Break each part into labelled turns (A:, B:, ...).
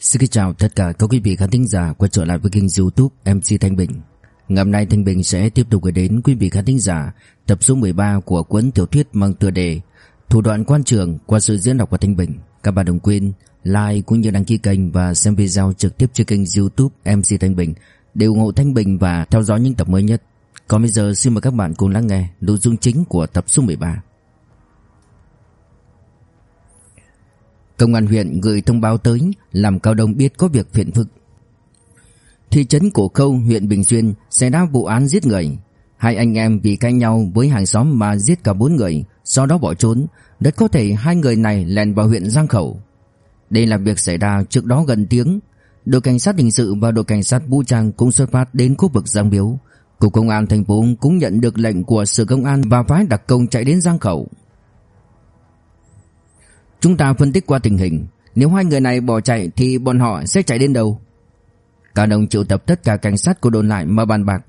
A: Xin chào tất cả các quý vị khán thính giả quay trở lại với kênh youtube MC Thanh Bình. Ngày hôm nay Thanh Bình sẽ tiếp tục gửi đến quý vị khán thính giả tập số 13 của cuốn tiểu thuyết mang tựa đề Thủ đoạn quan trường qua sự diễn đọc của Thanh Bình. Các bạn đừng quên like cũng như đăng ký kênh và xem video trực tiếp trên kênh youtube MC Thanh Bình Để ủng hộ Thanh Bình và theo dõi những tập mới nhất. Còn bây giờ xin mời các bạn cùng lắng nghe nội dung chính của tập số 13 Công an huyện gửi thông báo tới làm Cao Đông biết có việc phiền phức. Thị trấn Cổ Khâu, huyện Bình Xuyên xảy ra vụ án giết người. Hai anh em vì cãi nhau với hàng xóm mà giết cả bốn người, sau đó bỏ trốn. Rất có thể hai người này lèn vào huyện Giang Khẩu. Đây là việc xảy ra trước đó gần tiếng. Đội cảnh sát hình sự và đội cảnh sát vũ trang cũng xuất phát đến khu vực Giang Biếu. Cục công an thành phố cũng nhận được lệnh của sở công an và phái đặc công chạy đến Giang Khẩu. Chúng ta phân tích qua tình hình. Nếu hai người này bỏ chạy thì bọn họ sẽ chạy đến đâu? Cả đồng triệu tập tất cả cảnh sát của đồn lại mà bàn bạc.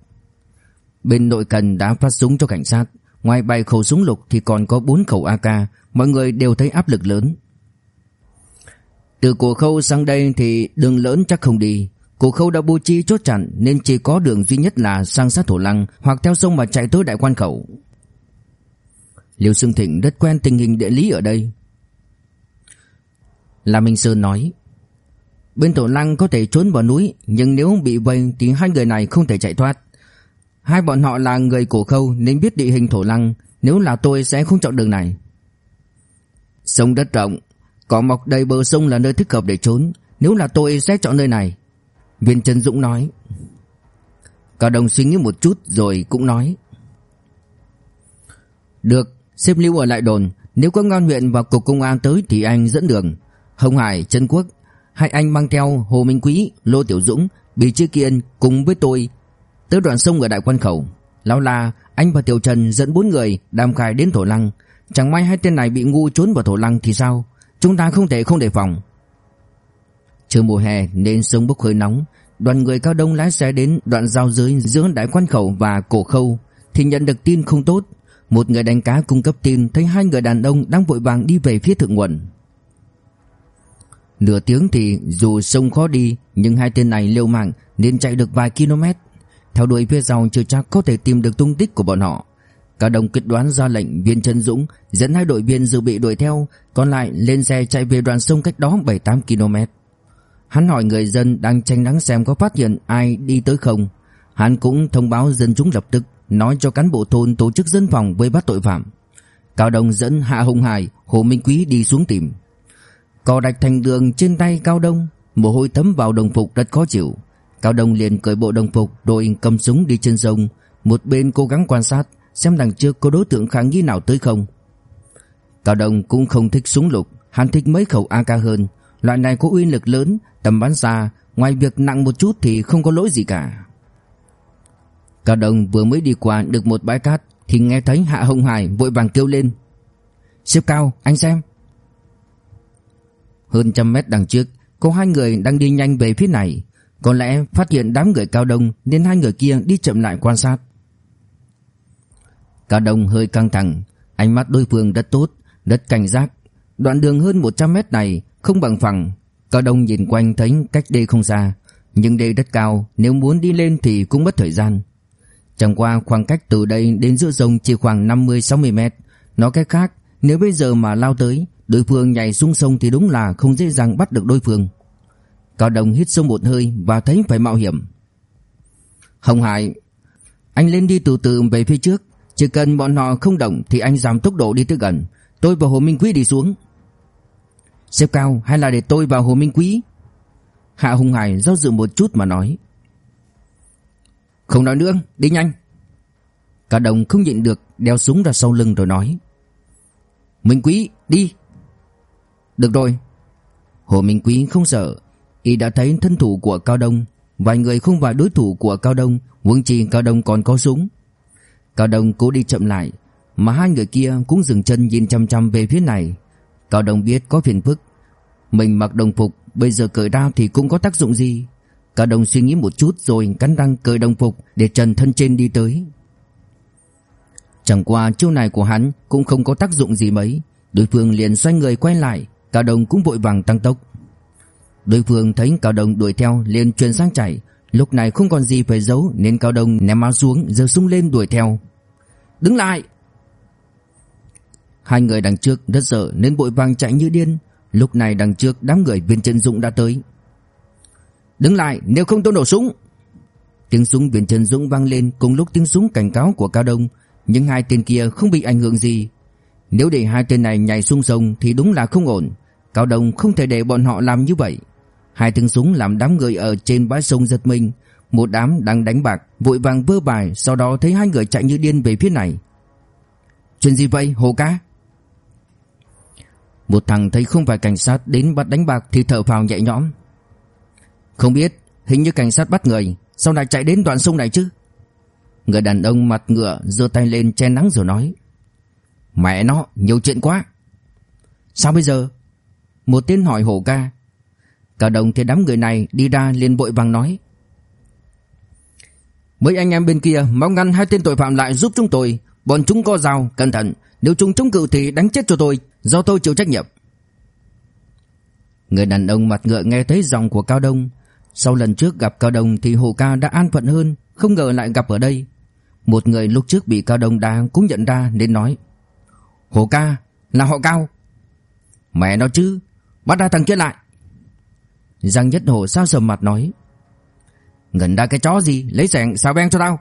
A: Bên nội cần đã phát súng cho cảnh sát. Ngoài bảy khẩu súng lục thì còn có bốn khẩu AK Mọi người đều thấy áp lực lớn. Từ cổ khâu sang đây thì đường lớn chắc không đi. Cổ khâu đã bố trí chốt chặn Nên chỉ có đường duy nhất là sang sát thổ lăng Hoặc theo sông mà chạy tới đại quan khẩu. Liêu Sương Thịnh rất quen tình hình địa lý ở đây. La Minh Sơn nói, Bên thổ lăng có thể trốn vào núi, Nhưng nếu bị vây thì hai người này không thể chạy thoát. Hai bọn họ là người cổ khâu Nên biết địa hình thổ lăng, Nếu là tôi sẽ không chọn đường này. Sông đất rộng Cỏ mọc đầy bờ sông là nơi thích hợp để trốn, Nếu là tôi sẽ chọn nơi này. Viên Trần Dũng nói Cao Đồng suy nghĩ một chút rồi cũng nói Được Xếp lưu ở lại đồn Nếu có ngon huyện và cục công an tới thì anh dẫn đường Hồng Hải, Trần Quốc, hai anh mang theo Hồ Minh Quý, Lô Tiểu Dũng, Bì Chi Kiên cùng với tôi tới đoạn sông ở Đại Quan Khẩu. Lão La, anh và Tiểu Trần dẫn bốn người đàm khai đến Thổ Lăng. Chẳng may hai tên này bị ngu trốn vào Thổ Lăng thì sao? Chúng ta không thể không đề phòng. Trời mùa hè nên sông bốc hơi nóng. Đoàn người cao đông lái xe đến đoạn giao giới giữa Đại Quan Khẩu và Cổ Khâu thì nhận được tin không tốt. Một người đánh cá cung cấp tin thấy hai người đàn ông đang vội vàng đi về phía thượng nguồn. Nửa tiếng thì dù sông khó đi, Nhưng hai tên này liều mạng Nên chạy được vài km Theo đuổi phía sau chưa chắc có thể tìm được tung tích của bọn họ Cả đồng kết đoán ra lệnh viên Trần Dũng Dẫn hai đội viên dự bị đuổi theo, Còn lại lên xe chạy về đoạn sông cách đó 7-8 km Hắn hỏi người dân đang tranh nắng xem có phát hiện ai đi tới không. Hắn cũng thông báo dân chúng lập tức Nói cho cán bộ thôn tổ chức dân phòng với bắt tội phạm. Cao đông dẫn Hạ Hồng Hải, Hồ Minh Quý đi xuống tìm. Cò đạch thành đường trên tay Cao Đông Mồ hôi thấm vào đồng phục rất khó chịu. Cao Đông liền cởi bộ đồng phục Rồi cầm súng đi trên sông. Một bên cố gắng quan sát Xem đằng trước có đối tượng khả nghi nào tới không. Cao Đông cũng không thích súng lục Hắn thích mấy khẩu AK hơn. Loại này có uy lực lớn, Tầm bắn xa, Ngoài việc nặng một chút thì không có lỗi gì cả. Cao Đông vừa mới đi qua được một bãi cát Thì nghe thấy Hạ Hồng Hải vội vàng kêu lên. Xếp cao, anh xem. Hơn trăm mét đằng trước, Có hai người đang đi nhanh về phía này. Có lẽ phát hiện đám người cao đông Nên hai người kia đi chậm lại quan sát. Cao đông hơi căng thẳng, Ánh mắt đối phương rất tốt, Rất cảnh giác. Đoạn đường hơn 100 mét này không bằng phẳng. Cao đông nhìn quanh thấy cách đây không xa, Nhưng đây đất cao, Nếu muốn đi lên thì cũng mất thời gian. Chẳng qua khoảng cách từ đây đến giữa sông chỉ khoảng 50-60 mét. Nói cách khác, Nếu bây giờ mà lao tới, Đối phương nhảy xuống sông thì đúng là không dễ dàng bắt được đối phương. Cao Đồng hít sâu một hơi và thấy phải mạo hiểm. Hồng Hải, Anh lên đi từ từ về phía trước. Chỉ cần bọn họ không động thì anh giảm tốc độ đi tới gần. Tôi và Hồ Minh Quý đi xuống. Xếp cao hay là để tôi vào Hồ Minh Quý Hạ Hùng Hải do dự một chút mà nói Không nói nữa đi nhanh Cả đồng không nhịn được đeo súng ra sau lưng rồi nói Minh Quý đi được rồi. Hồ Minh Quý không sợ, y đã thấy thân thủ của Cao Đông, vài người không phải đối thủ của Cao Đông, quân chi Cao Đông còn có súng. Cao Đông cố đi chậm lại, mà hai người kia cũng dừng chân nhìn chăm chăm về phía này. Cao Đông biết có phiền phức, mình mặc đồng phục, bây giờ cởi ra thì cũng có tác dụng gì. Cao Đông suy nghĩ một chút rồi cắn răng cởi đồng phục để trần thân trên đi tới. Chẳng qua chiêu này của hắn cũng không có tác dụng gì mấy. Đối phương liền xoay người quay lại Cao Đông cũng vội vàng tăng tốc. Đối phương thấy Cao Đông đuổi theo liền chuyển sang chạy. Lúc này không còn gì phải giấu Nên Cao Đông ném áo xuống Giờ sung lên đuổi theo. Đứng lại! Hai người đằng trước rất sợ nên vội vàng chạy như điên. Lúc này đằng trước đám người viên chân dũng đã tới. Đứng lại, nếu không tôi nổ súng. Tiếng súng viên chân dũng vang lên Cùng lúc tiếng súng cảnh cáo của Cao Đông, Nhưng hai tên kia không bị ảnh hưởng gì. Nếu để hai tên này nhảy xuống sông Thì đúng là không ổn. Cao Đông không thể để bọn họ làm như vậy. Hai tiếng súng làm đám người ở trên bãi sông giật mình. Một đám đang đánh bạc, Vội vàng vơ bài, Sau đó thấy hai người chạy như điên về phía này. Chuyện gì vậy, Hồ cá một thằng thấy không phải cảnh sát đến bắt đánh bạc Thì thở phào nhẹ nhõm. Không biết Hình như cảnh sát bắt người Sao lại chạy đến đoạn sông này chứ? Người đàn ông mặt ngựa giơ tay lên che nắng rồi nói Mẹ nó nhiều chuyện quá. Sao bây giờ? Một tên hỏi hổ ca. Cả đồng thấy đám người này đi ra liền bội vàng nói Mấy anh em bên kia mau ngăn hai tên tội phạm lại giúp chúng tôi Bọn chúng có dao, cẩn thận. Nếu chúng chống cự thì đánh chết cho tôi, Do tôi chịu trách nhiệm. Người đàn ông mặt ngựa nghe thấy giọng của Cao Đông. Sau lần trước gặp Cao Đông thì Hồ Ca đã an phận hơn, Không ngờ lại gặp ở đây. Một người lúc trước bị Cao Đông đá cũng nhận ra nên nói, Hồ Ca, là họ Cao. Mẹ nó chứ, Bắt ra thằng kia lại. Giang Nhất Hổ sao sầm mặt nói, Ngẩn ra cái chó gì, Lấy sẻng, xào beng cho tao.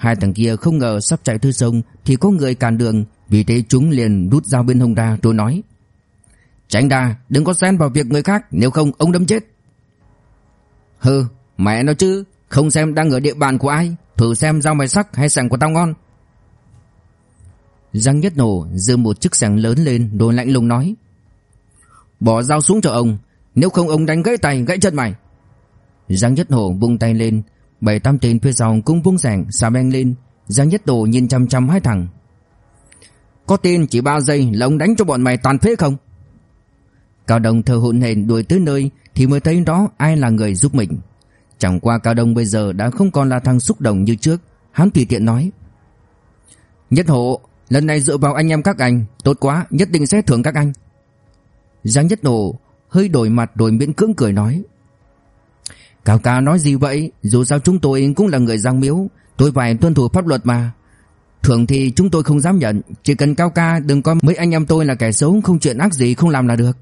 A: Hai thằng kia không ngờ sắp chạy thư sông Thì có người cản đường, Vì thế chúng liền rút dao bên hông ra rồi nói, Tránh ra, đừng có xen vào việc người khác, Nếu không ông đâm chết. Hừ, mẹ nó chứ, Không xem đang ở địa bàn của ai, Thử xem dao mày sắc hay sẻng của tao ngon. Giang Nhất Nổ giơ một chiếc sẻng lớn lên Rồi lạnh lùng nói, Bỏ dao xuống cho ông, nếu không ông đánh gãy tay gãy chân mày. Giang Nhất nổ vung tay lên Bảy tám tên phía sau cũng vung rèn xà beng lên Giang Nhất Độ nhìn chăm chăm hai thằng. Có tin chỉ ba giây là ông đánh cho bọn mày toàn phế không? Cao Đông thờ hụn hển đuổi tới nơi Thì mới thấy đó ai là người giúp mình. Chẳng qua Cao Đông bây giờ đã không còn là thằng xúc động như trước, Hắn tùy tiện nói. Nhất hộ, Lần này dựa vào anh em các anh, Tốt quá, nhất định sẽ thưởng các anh. Giang Nhất Độ hơi đổi mặt rồi miễn cưỡng cười nói. Cao ca nói gì vậy? Dù sao chúng tôi cũng là người giang miếu, tôi phải tuân thủ pháp luật mà. Thường thì chúng tôi không dám nhận, chỉ cần Cao ca đừng có mấy anh em tôi là kẻ xấu không chuyện ác gì không làm là được.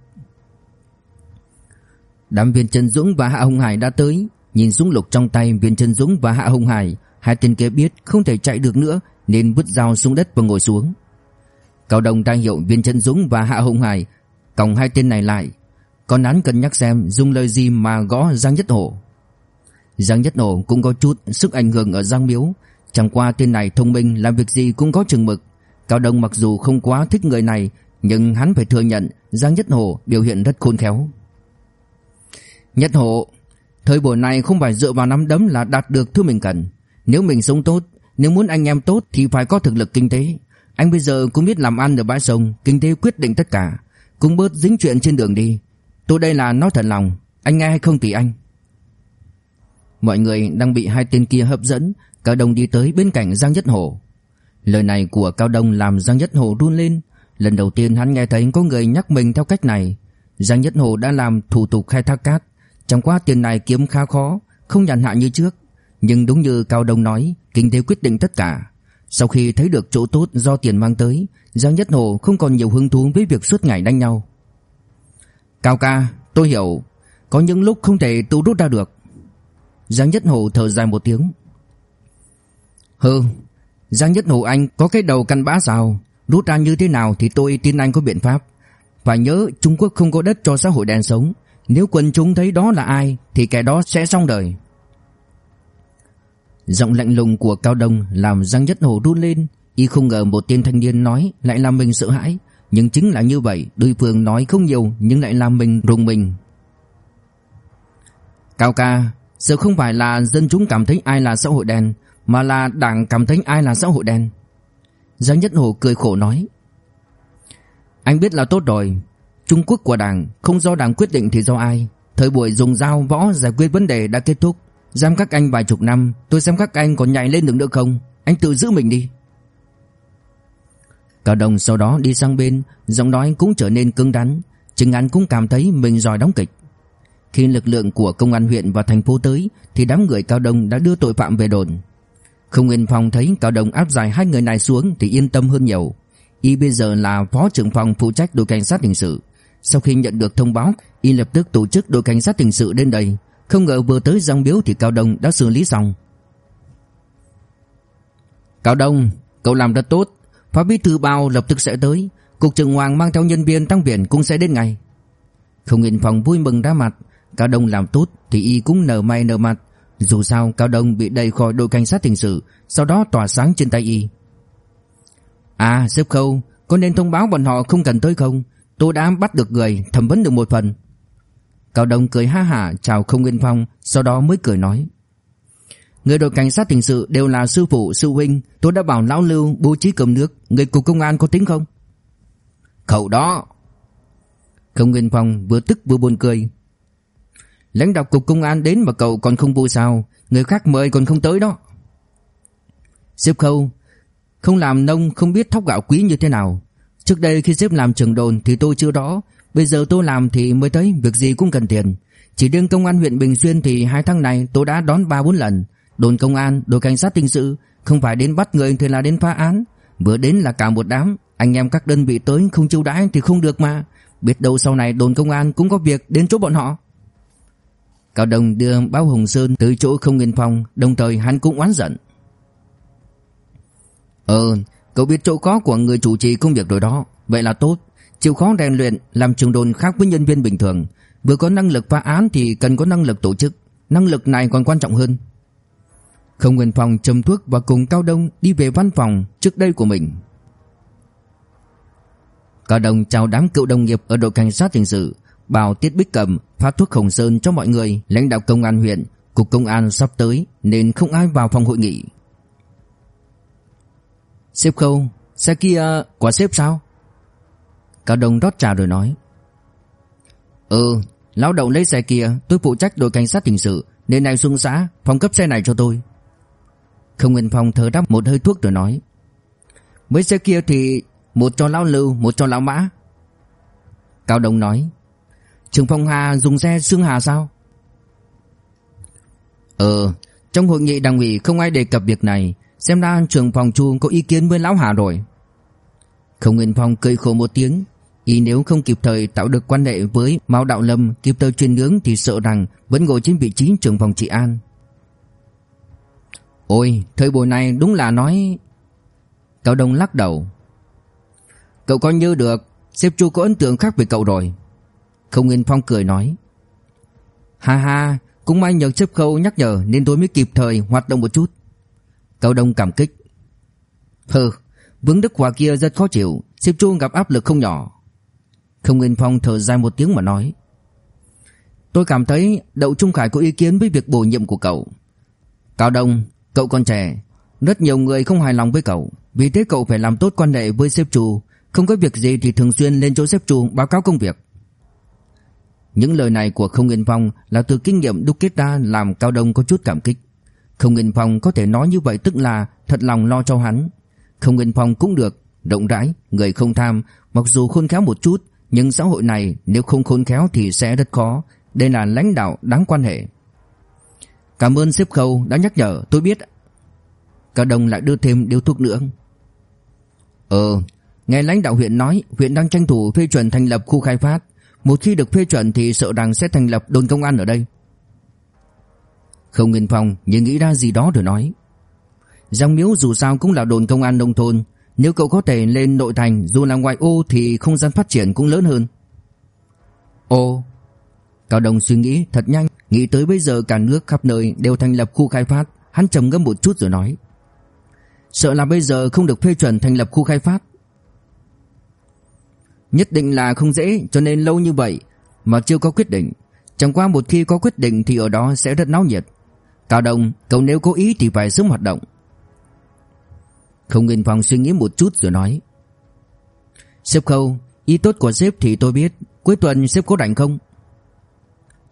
A: Đám viên Trần Dũng và Hạ Hồng Hải đã tới, nhìn súng lục trong tay viên Trần Dũng và Hạ Hồng Hải, hai tên kia biết không thể chạy được nữa nên vứt dao xuống đất và ngồi xuống. Cao Đồng đang hiệu viên Trần Dũng và Hạ Hồng Hải còng hai tên này lại, còn án cân nhắc xem dùng lời gì mà gõ Giang Nhất Hổ Giang Nhất Nổ cũng có chút sức ảnh hưởng ở Giang Miếu. Chẳng qua tên này thông minh, làm việc gì cũng có chừng mực. Cao Đông mặc dù không quá thích người này, Nhưng hắn phải thừa nhận Giang Nhất Hổ biểu hiện rất khôn khéo. Nhất Hổ Thời buổi này không phải dựa vào nắm đấm là đạt được thứ mình cần. Nếu mình sống tốt, Nếu muốn anh em tốt thì phải có thực lực kinh tế. Anh bây giờ cũng biết làm ăn ở bãi sông, Kinh tế quyết định tất cả. Cũng bớt dính chuyện trên đường đi. Tôi đây là nói thật lòng, Anh nghe hay không tùy anh? Mọi người đang bị hai tên kia hấp dẫn, Cao Đông đi tới bên cạnh Giang Nhất Hổ Lời này của Cao Đông làm Giang Nhất Hổ run lên. Lần đầu tiên hắn nghe thấy có người nhắc mình theo cách này. Giang Nhất Hổ đã làm thủ tục khai thác cát. Chẳng qua tiền này kiếm khá khó, Không nhàn hạ như trước. Nhưng đúng như Cao Đông nói, Kinh tế quyết định tất cả. Sau khi thấy được chỗ tốt do tiền mang tới, Giang Nhất Hổ không còn nhiều hứng thú với việc suốt ngày đánh nhau. Cao ca, tôi hiểu. Có những lúc không thể tự rút ra được. Giang Nhất Hồ thở dài một tiếng. Hừ, Giang Nhất Hồ anh có cái đầu căn bã sao? Rút ra như thế nào thì tôi tin anh có biện pháp. Phải nhớ, Trung Quốc không có đất cho xã hội đen sống. Nếu quần chúng thấy đó là ai, Thì kẻ đó sẽ xong đời. Giọng lạnh lùng của Cao Đông Làm Giang Nhất Hồ run lên. Y không ngờ một tên thanh niên nói Lại làm mình sợ hãi. Nhưng chính là như vậy, Đối phương nói không nhiều Nhưng lại làm mình rùng mình. Cao ca sự không phải là dân chúng cảm thấy ai là xã hội đen, Mà là đảng cảm thấy ai là xã hội đen. Giang Nhất Hồ cười khổ nói, Anh biết là tốt rồi. Trung Quốc của đảng, Không do đảng quyết định thì do ai? Thời buổi dùng dao võ giải quyết vấn đề đã kết thúc. Giam các anh vài chục năm, Tôi xem các anh còn nhảy lên được nữa không? Anh tự giữ mình đi. Cả đồng sau đó đi sang bên, Giọng nói cũng trở nên cứng đắn. Chính hắn cũng cảm thấy mình giỏi đóng kịch. Khi lực lượng của công an huyện và thành phố tới, Thì đám người Cao Đông đã đưa tội phạm về đồn. Không Yên Phong thấy Cao Đông áp giải hai người này xuống Thì yên tâm hơn nhiều. Y bây giờ là phó trưởng phòng phụ trách đội cảnh sát hình sự. Sau khi nhận được thông báo, Y lập tức tổ chức đội cảnh sát hình sự đến đây. Không ngờ vừa tới giang biếu thì Cao Đông đã xử lý xong. Cao Đông, Cậu làm rất tốt. Phó bí thư bao lập tức sẽ tới. Cục trưởng Hoàng mang theo nhân viên tăng viện cũng sẽ đến ngay. Không Yên Phong vui mừng ra mặt. Cao Đông làm tốt thì y cũng nở may nở mặt. Dù sao, Cao Đông bị đẩy khỏi đội cảnh sát hình sự, Sau đó tỏa sáng trên tay y. À sếp khâu, Có nên thông báo bọn họ không cần tới không? Tôi đã bắt được người, thẩm vấn được một phần. Cao Đông cười ha hả, chào không Nguyên Phong, Sau đó mới cười nói. Người đội cảnh sát hình sự đều là sư phụ, sư huynh, Tôi đã bảo lão lưu bố trí cơm nước, Người cục công an có tính không? Khẩu đó. Không Nguyên Phong vừa tức vừa buồn cười. Lãnh đạo cục công an đến mà cậu còn không vui sao? Người khác mời còn không tới đó. Xếp khâu Không làm nông không biết thóc gạo quý như thế nào. Trước đây khi xếp làm trưởng đồn thì tôi chưa đó Bây giờ tôi làm thì mới thấy việc gì cũng cần tiền. Chỉ riêng công an huyện Bình Xuyên thì hai tháng này tôi đã đón 3-4 lần. Đồn công an, đội cảnh sát hình sự Không phải đến bắt người thì là đến phá án. Vừa đến là cả một đám. Anh em các đơn vị tới không chiêu đãi thì không được mà. Biết đâu sau này đồn công an cũng có việc đến chỗ bọn họ. Cao Đông đưa báo Hồng Sơn từ chỗ không yên phong, Đồng thời hắn cũng oán giận. Ờ Cậu biết chỗ khó của người chủ trì công việc rồi đó, Vậy là tốt. Chịu khó rèn luyện, làm trường đồn khác với nhân viên bình thường. Vừa có năng lực phá án thì cần có năng lực tổ chức. Năng lực này còn quan trọng hơn. Không Nguyên Phong châm thuốc và cùng Cao Đông đi về văn phòng trước đây của mình. Cao Đông chào đám cựu đồng nghiệp ở đội cảnh sát hình sự. Bảo Tiết Bích Cầm, phát thuốc Hồng Sơn cho mọi người. Lãnh đạo công an huyện, Cục công an sắp tới, Nên không ai vào phòng hội nghị. Sếp khâu, Xe kia của sếp sao? Cao Đông rót trà rồi nói. Ừ Lão động lấy xe kia, Tôi phụ trách đội cảnh sát hình sự, Nên này xuống xã Phòng cấp xe này cho tôi. Không Nguyên Phong thở đắp một hơi thuốc rồi nói. Mấy xe kia thì Một cho lão lưu, Một cho lão mã. Cao Đông nói. Trường Phong Hà dùng xe xương Hà sao Ờ Trong hội nghị đảng ủy không ai đề cập việc này Xem ra trường phòng chu có ý kiến với lão Hà rồi Không Nguyên Phong cười khổ một tiếng Y nếu không kịp thời tạo được quan hệ với Mao Đạo Lâm kịp thời truyền hướng thì sợ rằng vẫn ngồi trên vị trí trưởng phòng trị an. Ôi, thời buổi này đúng là nói... Cao Đông lắc đầu. Cậu coi như được, sếp chu có ấn tượng khác về cậu rồi. Không Nguyên Phong cười nói. Ha ha, cũng may nhờ sếp khâu nhắc nhở nên tôi mới kịp thời hoạt động một chút. Cao Đông cảm kích. Hừ, vướng Đức Hòa kia rất khó chịu, sếp chu gặp áp lực không nhỏ. Không Nguyên Phong thở dài một tiếng mà nói Tôi cảm thấy Đậu Trung Khải có ý kiến với việc bổ nhiệm của cậu Cao Đông Cậu còn trẻ Rất nhiều người không hài lòng với cậu Vì thế cậu phải làm tốt quan hệ với sếp chủ Không có việc gì thì thường xuyên lên chỗ sếp chủ báo cáo công việc những lời này của Không Nguyên Phong Là từ kinh nghiệm đúc kết ra Làm Cao Đông có chút cảm kích. Không Nguyên Phong có thể nói như vậy Tức là thật lòng lo cho hắn. Không Nguyên Phong cũng được Rộng rãi, người không tham Mặc dù khôn khéo một chút nhưng xã hội này nếu không khôn khéo thì sẽ rất khó. Đây là lãnh đạo đáng quan hệ. Cảm ơn xếp khâu đã nhắc nhở tôi biết. Cao đồng lại đưa thêm điếu thuốc nữa. Ờ Nghe lãnh đạo huyện nói Huyện đang tranh thủ phê chuẩn thành lập khu khai phát. Một khi được phê chuẩn thì sợ rằng sẽ thành lập đồn công an ở đây Không Nguyên Phong nhưng nghĩ ra gì đó rồi nói Giang Miếu dù sao cũng là đồn công an nông thôn nếu cậu có thể lên nội thành dù là ngoại ô thì không gian phát triển cũng lớn hơn. Ô, Cao Đông suy nghĩ thật nhanh, nghĩ tới bây giờ cả nước khắp nơi đều thành lập khu khai phát, hắn trầm ngâm một chút rồi nói. Sợ là bây giờ không được phê chuẩn thành lập khu khai phát. Nhất định là không dễ cho nên lâu như vậy mà chưa có quyết định. Chẳng qua một khi có quyết định thì ở đó sẽ rất náo nhiệt. Cao Đông, cậu nếu có ý thì phải sớm hoạt động. Không Nguyên Phong suy nghĩ một chút rồi nói. Sếp Khâu Ý tốt của sếp thì tôi biết. Cuối tuần sếp có rảnh không?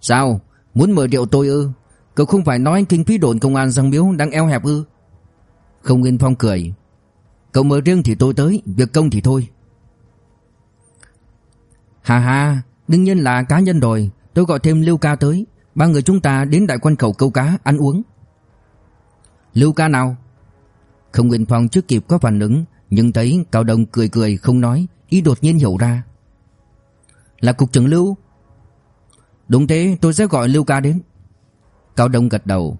A: Sao? Muốn mời rượu tôi ư? Cậu không phải nói kinh phí đồn công an Giang Miếu đang eo hẹp ư? Không Nguyên Phong cười. Cậu mời riêng thì tôi tới Việc công thì thôi. Hà hà Đương nhiên là cá nhân rồi. Tôi gọi thêm Lưu Ca tới. Ba người chúng ta đến đại quan khẩu câu cá, ăn uống. Lưu Ca nào? Không Nguyên Phong trước kịp có phản ứng, Nhưng thấy Cao Đông cười cười, không nói. Ý đột nhiên hiểu ra. Là cục trưởng Lưu? Đúng thế, tôi sẽ gọi Lưu Ca đến. Cao Đông gật đầu.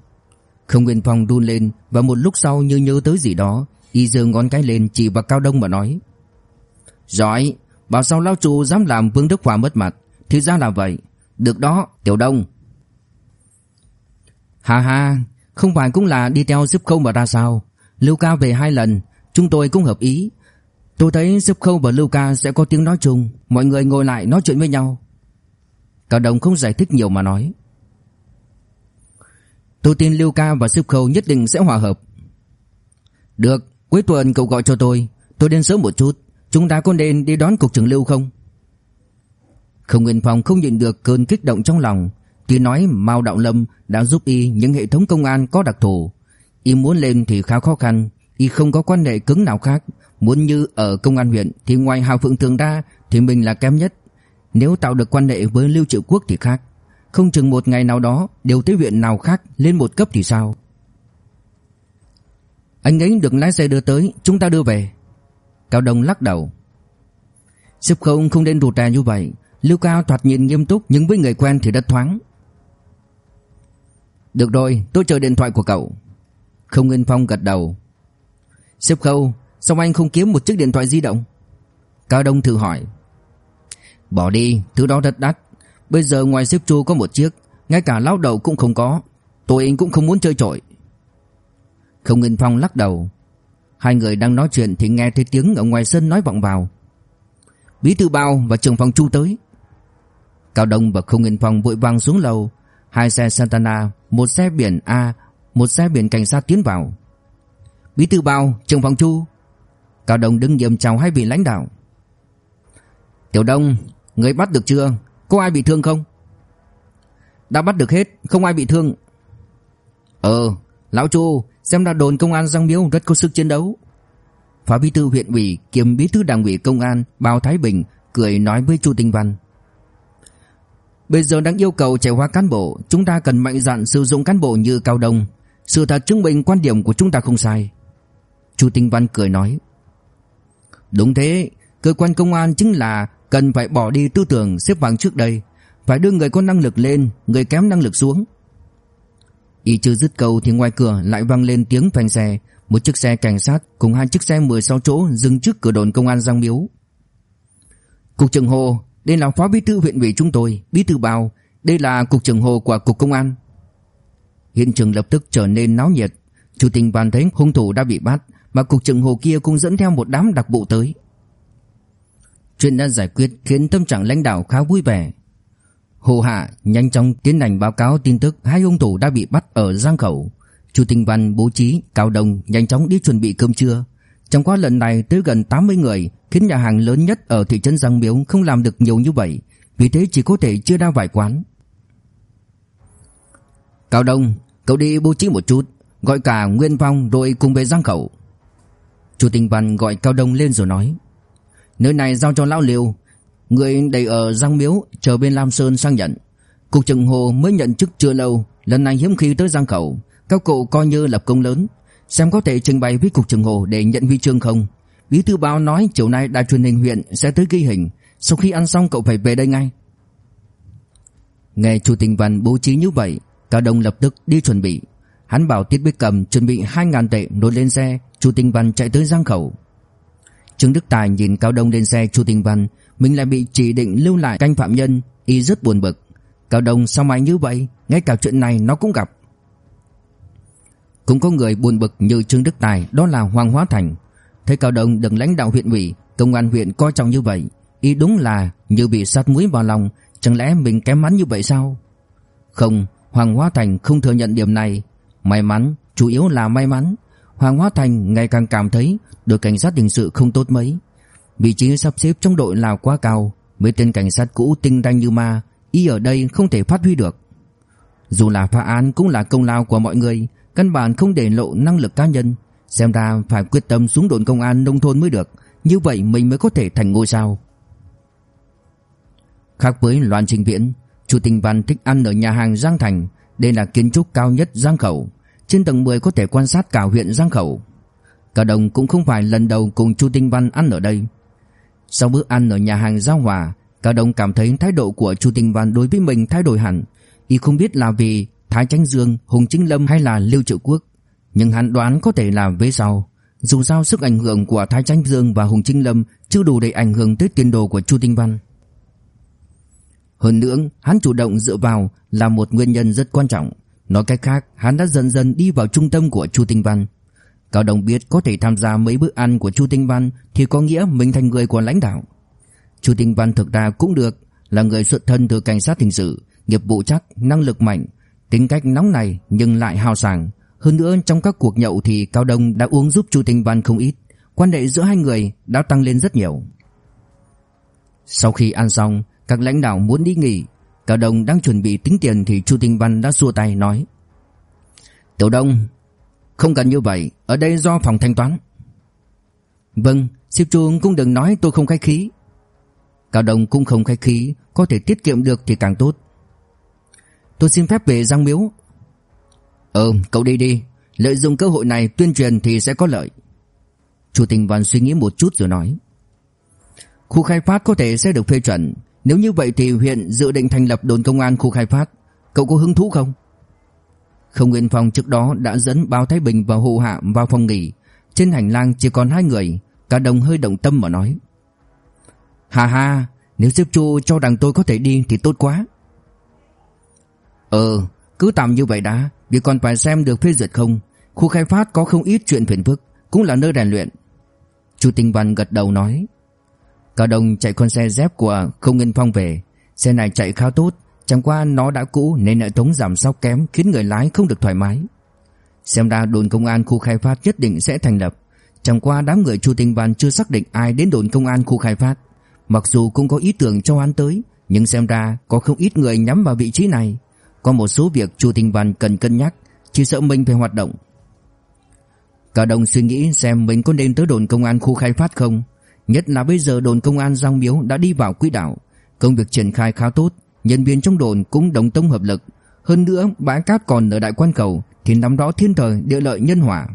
A: Không Nguyên Phong run lên, Và một lúc sau như nhớ tới gì đó, Y giơ ngón cái lên chỉ vào Cao Đông mà nói. Giỏi Bảo sao lão chủ dám làm Vương Đức Hòa mất mặt? Thì ra là vậy. Được đó, Tiểu Đông. Hà hà Không phải cũng là đi theo giúp khâu mà ra sao? Lưu Ca về hai lần, Chúng tôi cũng hợp ý. Tôi thấy giúp khâu và Lưu Ca sẽ có tiếng nói chung. Mọi người ngồi lại nói chuyện với nhau. Cả đồng không giải thích nhiều mà nói. Tôi tin Lưu Ca và Sếp Khâu nhất định sẽ hòa hợp. Được, Cuối tuần cậu gọi cho tôi. Tôi đến sớm một chút. Chúng ta có nên đi đón cục trưởng Lưu không? Không Nguyên Phong không nhịn được cơn kích động trong lòng. Tuy nói Mao Đạo Lâm đã giúp y những hệ thống công an có đặc thù. Y muốn lên thì khá khó khăn. Y không có quan hệ cứng nào khác. Muốn như ở công an huyện Thì ngoài Hào Phượng Thường ra Thì mình là kém nhất. Nếu tạo được quan hệ với Lưu Triệu Quốc thì khác. Không chừng một ngày nào đó Đều tới huyện nào khác lên một cấp thì sao? Anh ấy được lái xe đưa tới, Chúng ta đưa về. Cao Đông lắc đầu. Sếp không không nên rụt rè như vậy. Lưu Cao thoạt nhìn nghiêm túc, Nhưng với người quen thì rất thoáng. Được rồi, tôi chờ điện thoại của cậu. Không Nguyên Phong gật đầu. Sếp khâu, Sao anh không kiếm một chiếc điện thoại di động? Cao Đông thử hỏi. Bỏ đi, thứ đó rất đắt. Bây giờ ngoài sếp chu có một chiếc, Ngay cả lão đầu cũng không có. Tôi cũng không muốn chơi trội. Không Nguyên Phong lắc đầu. Hai người đang nói chuyện thì nghe thấy tiếng ở ngoài sân nói vọng vào. Bí thư bao và trưởng phòng chu tới. Cao Đông và Không Nguyên Phong vội vàng xuống lầu. Hai xe Santana Một xe biển A Một xe biển cảnh sát tiến vào. Bí thư bao, trưởng phòng chu. Cao Đông đứng nghiêm chào hai vị lãnh đạo. Tiểu Đông Người bắt được chưa? Có ai bị thương không? Đã bắt được hết Không ai bị thương. Ờ Lão Chu, Xem ra đồn công an Giang Miếu rất có sức chiến đấu. Phó bí thư huyện ủy kiêm bí thư đảng ủy công an Bao Thái Bình cười nói với Chu Tinh Văn. Bây giờ đang yêu cầu trẻ hóa cán bộ, Chúng ta cần mạnh dạn sử dụng cán bộ như Cao Đông. Sự thật chứng minh quan điểm của chúng ta không sai. Chu Tinh Văn cười nói. Đúng thế, Cơ quan công an chính là Cần phải bỏ đi tư tưởng xếp bằng trước đây, Phải đưa người có năng lực lên, Người kém năng lực xuống. Y chưa dứt câu thì ngoài cửa lại vang lên tiếng phanh xe. Một chiếc xe cảnh sát cùng hai chiếc xe 16 chỗ dừng trước cửa đồn công an Giang Miếu. Cục trưởng Hồ, Đây là phó bí thư huyện ủy chúng tôi, Bí thư Bào. Đây là cục trưởng Hồ của cục công an. Hiện trường lập tức trở nên náo nhiệt. Chủ tình bàn thấy hung thủ đã bị bắt, Mà cục trưởng Hồ kia cũng dẫn theo một đám đặc vụ tới. Chuyện đã giải quyết khiến tâm trạng lãnh đạo khá vui vẻ. Hồ Hạ nhanh chóng tiến hành báo cáo tin tức hai hung thủ đã bị bắt ở Giang Khẩu. Chu Tinh Văn bố trí Cao Đông nhanh chóng đi chuẩn bị cơm trưa. Trong quá lần này tới gần 80 người, khiến nhà hàng lớn nhất ở thị trấn Giang Miếu không làm được nhiều như vậy, vì thế chỉ có thể chưa ra vài quán. Cao Đông, cậu đi bố trí một chút, gọi cả Nguyên Phong rồi cùng về Giang Khẩu. Chu Tinh Văn gọi Cao Đông lên rồi nói: "Nơi này giao cho lão Liêu, Người đầy ở Giang Miếu chờ bên Lam Sơn sang nhận. Cục trưởng Hồ mới nhận chức chưa lâu, lần này hiếm khi tới Giang Khẩu, các cụ coi như lập công lớn, xem có thể trình bày với cục trưởng Hồ để nhận huy chương không. Bí thư báo nói chiều nay đài truyền hình huyện sẽ tới ghi hình, sau khi ăn xong cậu phải về đây ngay. Nghe chủ tịch Văn bố trí như vậy, Cao Đông lập tức đi chuẩn bị. Hắn bảo Tiết Bích Cầm chuẩn bị hai tệ nộp lên xe, chủ tịch Văn chạy tới Giang Khẩu. Trương Đức Tài nhìn Cao Đông lên xe chủ tịch Văn, mình lại bị chỉ định lưu lại canh phạm nhân, y rất buồn bực. Cao Đông sao mày như vậy, ngay cả chuyện này nó cũng gặp. Cũng có người buồn bực như Trương Đức Tài, đó là Hoàng Hóa Thành. Thấy Cao Đông được lãnh đạo huyện ủy, công an huyện coi trọng như vậy, y đúng là như bị sát muối vào lòng, chẳng lẽ mình kém mắn như vậy sao? Không, Hoàng Hóa Thành không thừa nhận điểm này, may mắn, chủ yếu là may mắn. Hoàng Hóa Thành ngày càng cảm thấy đội cảnh sát hình sự không tốt mấy, Vị trí sắp xếp trong đội là quá cao, Mấy tên cảnh sát cũ tinh ranh như ma, Y ở đây không thể phát huy được. Dù là phá án cũng là công lao của mọi người, Căn bản không để lộ năng lực cá nhân. Xem ra phải quyết tâm xuống đồn công an nông thôn mới được, Như vậy mình mới có thể thành ngôi sao. Khác với Loan Trình Viễn, Chu Tinh Văn thích ăn ở nhà hàng Giang Thành, Đây là kiến trúc cao nhất Giang Khẩu, Trên tầng 10 có thể quan sát cả huyện Giang Khẩu. Cả đồng cũng không phải lần đầu cùng Chu Tinh Văn ăn ở đây. Sau bữa ăn ở nhà hàng Giao Hòa cao đồng cảm thấy thái độ của Chu Tinh Văn đối với mình thay đổi hẳn. Y không biết là vì Thái Chánh Dương, Hùng Chính Lâm hay là Lưu Triệu Quốc. Nhưng hắn đoán có thể là về sau. Dù sao sức ảnh hưởng của Thái Chánh Dương và Hùng Chính Lâm Chưa đủ để ảnh hưởng tới tiền đồ của Chu Tinh Văn. Hơn nữa hắn chủ động dựa vào Là một nguyên nhân rất quan trọng. Nói cách khác hắn đã dần dần đi vào trung tâm của Chu Tinh Văn. Cao Đồng biết có thể tham gia mấy bữa ăn của Chu Tinh Văn Thì có nghĩa mình thành người của lãnh đạo. Chu Tinh Văn thực ra cũng được Là người xuất thân từ cảnh sát hình sự Nghiệp vụ chắc, năng lực mạnh Tính cách nóng này nhưng lại hào sảng. Hơn nữa trong các cuộc nhậu thì Cao Đông đã uống giúp Chu Tinh Văn không ít Quan hệ giữa hai người đã tăng lên rất nhiều. Sau khi ăn xong Các lãnh đạo muốn đi nghỉ Cao Đông đang chuẩn bị tính tiền Thì Chu Tinh Văn đã xua tay nói Tiểu Đông không cần như vậy, Ở đây do phòng thanh toán. Vâng Siêu chuông cũng đừng nói tôi không khách khí. Cao Đông cũng không khách khí, Có thể tiết kiệm được thì càng tốt. Tôi xin phép về Giang Miếu. Ừ cậu đi đi, Lợi dụng cơ hội này tuyên truyền thì sẽ có lợi. Chủ tình Văn suy nghĩ một chút rồi nói. Khu khai phát có thể sẽ được phê chuẩn. Nếu như vậy thì huyện dự định thành lập đồn công an khu khai phát. Cậu có hứng thú không? Không Nguyên Phong trước đó đã dẫn Bao Thái Bình và Hồ Hạ vào phòng nghỉ. Trên hành lang chỉ còn hai người. Cả đồng hơi động tâm mà nói. Hà hà Nếu xếp chu cho rằng tôi có thể đi thì tốt quá. Ờ cứ tạm như vậy đã. Vì còn phải xem được phê duyệt không. Khu khai phát có không ít chuyện phiền phức, Cũng là nơi rèn luyện. Chu Tinh Văn gật đầu nói. Cả đồng chạy con xe dép của Không Nguyên Phong về. Xe này chạy khá tốt. Chẳng qua nó đã cũ nên hệ thống giảm sóc kém Khiến người lái không được thoải mái. Xem ra đồn công an khu khai phát nhất định sẽ thành lập. Chẳng qua đám người Chu Tinh Văn chưa xác định ai đến đồn công an khu khai phát. Mặc dù cũng có ý tưởng cho hắn tới, Nhưng xem ra có không ít người nhắm vào vị trí này. Có một số việc Chu Tinh Văn cần cân nhắc, Chỉ sợ mình phải hoạt động. Cả đồng suy nghĩ xem mình có nên tới đồn công an khu khai phát không. Nhất là bây giờ đồn công an Giang Miếu đã đi vào quỹ đạo, Công việc triển khai khá tốt. Nhân viên trong đồn cũng đồng tâm hợp lực. Hơn nữa bãi cát còn ở đại quan cầu Thì nắm rõ thiên thời địa lợi nhân hòa.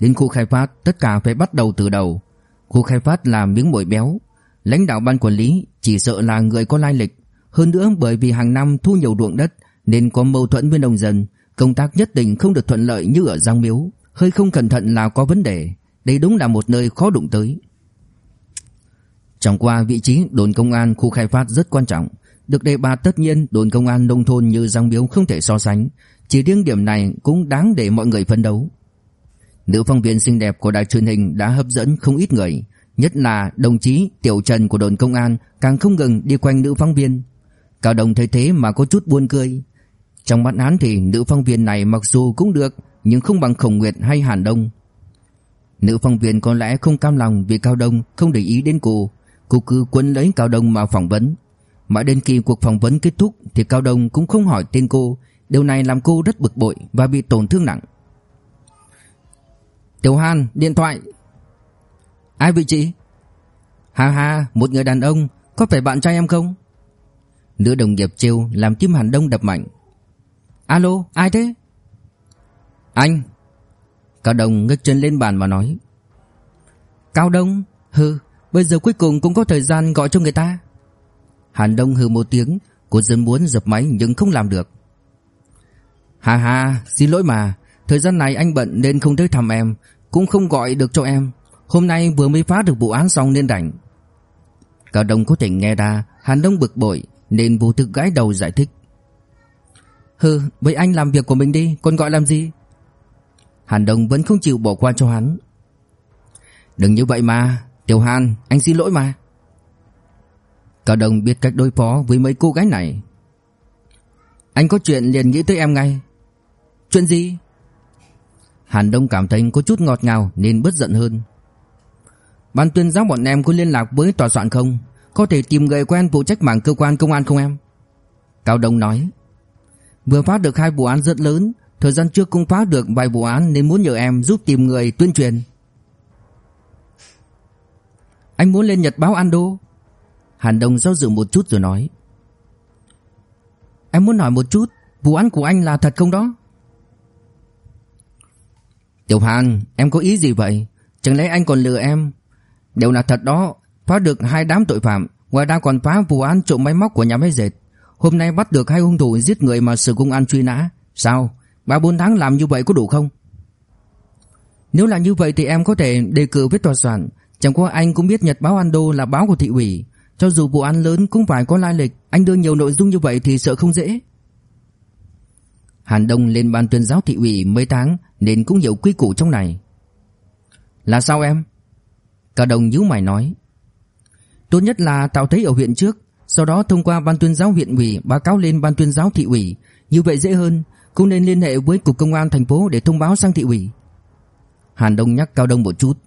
A: Đến khu khai phát tất cả phải bắt đầu từ đầu. Khu khai phát là miếng mồi béo. Lãnh đạo ban quản lý chỉ sợ là người có lai lịch. Hơn nữa bởi vì hàng năm thu nhiều ruộng đất nên có mâu thuẫn với nông dân, công tác nhất định không được thuận lợi như ở Giang Miếu, hơi không cẩn thận là có vấn đề. Đây đúng là một nơi khó đụng tới. Chẳng qua vị trí đồn công an khu khai phát rất quan trọng, được đề bạt tất nhiên đồn công an nông thôn như Giang biếu không thể so sánh, chỉ riêng điểm này cũng đáng để mọi người phấn đấu. Nữ phóng viên xinh đẹp của đài truyền hình đã hấp dẫn không ít người, nhất là đồng chí Tiểu Trần của đồn công an càng không ngừng đi quanh nữ phóng viên, Cao Đồng thấy thế mà có chút buồn cười. Trong mắt án thì nữ phóng viên này mặc dù cũng được, nhưng không bằng Khổng Nguyệt hay Hàn Đông. Nữ phóng viên có lẽ không cam lòng vì Cao Đông không để ý đến cô, cô cứ quấn lấy Cao Đông mà phỏng vấn. Mãi đến khi cuộc phỏng vấn kết thúc thì Cao Đông cũng không hỏi tên cô, điều này làm cô rất bực bội và bị tổn thương nặng. Tiểu Hàn, điện thoại. Ai vị chị? Ha ha, một người đàn ông, có phải bạn trai em không? Nữ đồng nghiệp trêu làm tim Hàn Đông đập mạnh. Alo, ai thế? Anh. Cao Đông ngước chân lên bàn mà nói. Cao Đông, hừ, bây giờ cuối cùng cũng có thời gian gọi cho người ta. Hàn Đông hừ một tiếng, cô dân muốn dập máy nhưng không làm được. Hà hà, xin lỗi mà, thời gian này anh bận nên không tới thăm em, cũng không gọi được cho em. Hôm nay vừa mới phá được vụ án xong nên rảnh. Cao Đông có thể nghe ra Hàn Đông bực bội, nên vô thức gãi đầu giải thích Hừ vậy anh làm việc của mình đi Còn gọi làm gì Hàn Đông vẫn không chịu bỏ qua cho hắn Đừng như vậy mà Tiểu Hàn anh xin lỗi mà Cao Đông biết cách đối phó với mấy cô gái này. Anh có chuyện liền nghĩ tới em ngay. Chuyện gì? Hàn Đông cảm thấy có chút ngọt ngào Nên bớt giận hơn. Ban tuyên giáo bọn em có liên lạc với tòa soạn không? Có thể tìm người quen phụ trách mảng cơ quan công an không em? Cao Đông nói. Vừa phá được hai vụ án rất lớn, Thời gian trước cũng phá được vài vụ án Nên muốn nhờ em giúp tìm người tuyên truyền. Anh muốn lên nhật báo Ando. Hàn Đông do dự một chút rồi nói. Em muốn hỏi một chút, Vụ án của anh là thật không đó? Tiểu Hàn, Em có ý gì vậy? Chẳng lẽ anh còn lừa em? Đều là thật đó, Phá được hai đám tội phạm, Ngoài ra còn phá vụ án trộm máy móc của nhà máy dệt. Hôm nay bắt được hai hung thủ giết người mà sở công an truy nã. Sao? Ba bốn tháng làm như vậy có đủ không? Nếu là như vậy thì em có thể đề cử với tòa soạn. Chẳng qua anh cũng biết Nhật báo Ando là báo của thị ủy. Cho dù vụ án lớn cũng phải có lai lịch, Anh đưa nhiều nội dung như vậy thì sợ không dễ. Hàn Đông lên ban tuyên giáo thị ủy mấy tháng, Nên cũng hiểu quy củ trong này. Là sao em? Cả đồng nhíu mày nói. Tốt nhất là tạo thấy ở huyện trước, Sau đó thông qua ban tuyên giáo huyện ủy, Báo cáo lên ban tuyên giáo thị ủy. Như vậy dễ hơn, Cũng nên liên hệ với cục công an thành phố Để thông báo sang thị ủy. Hàn Đông nhắc Cao Đông một chút.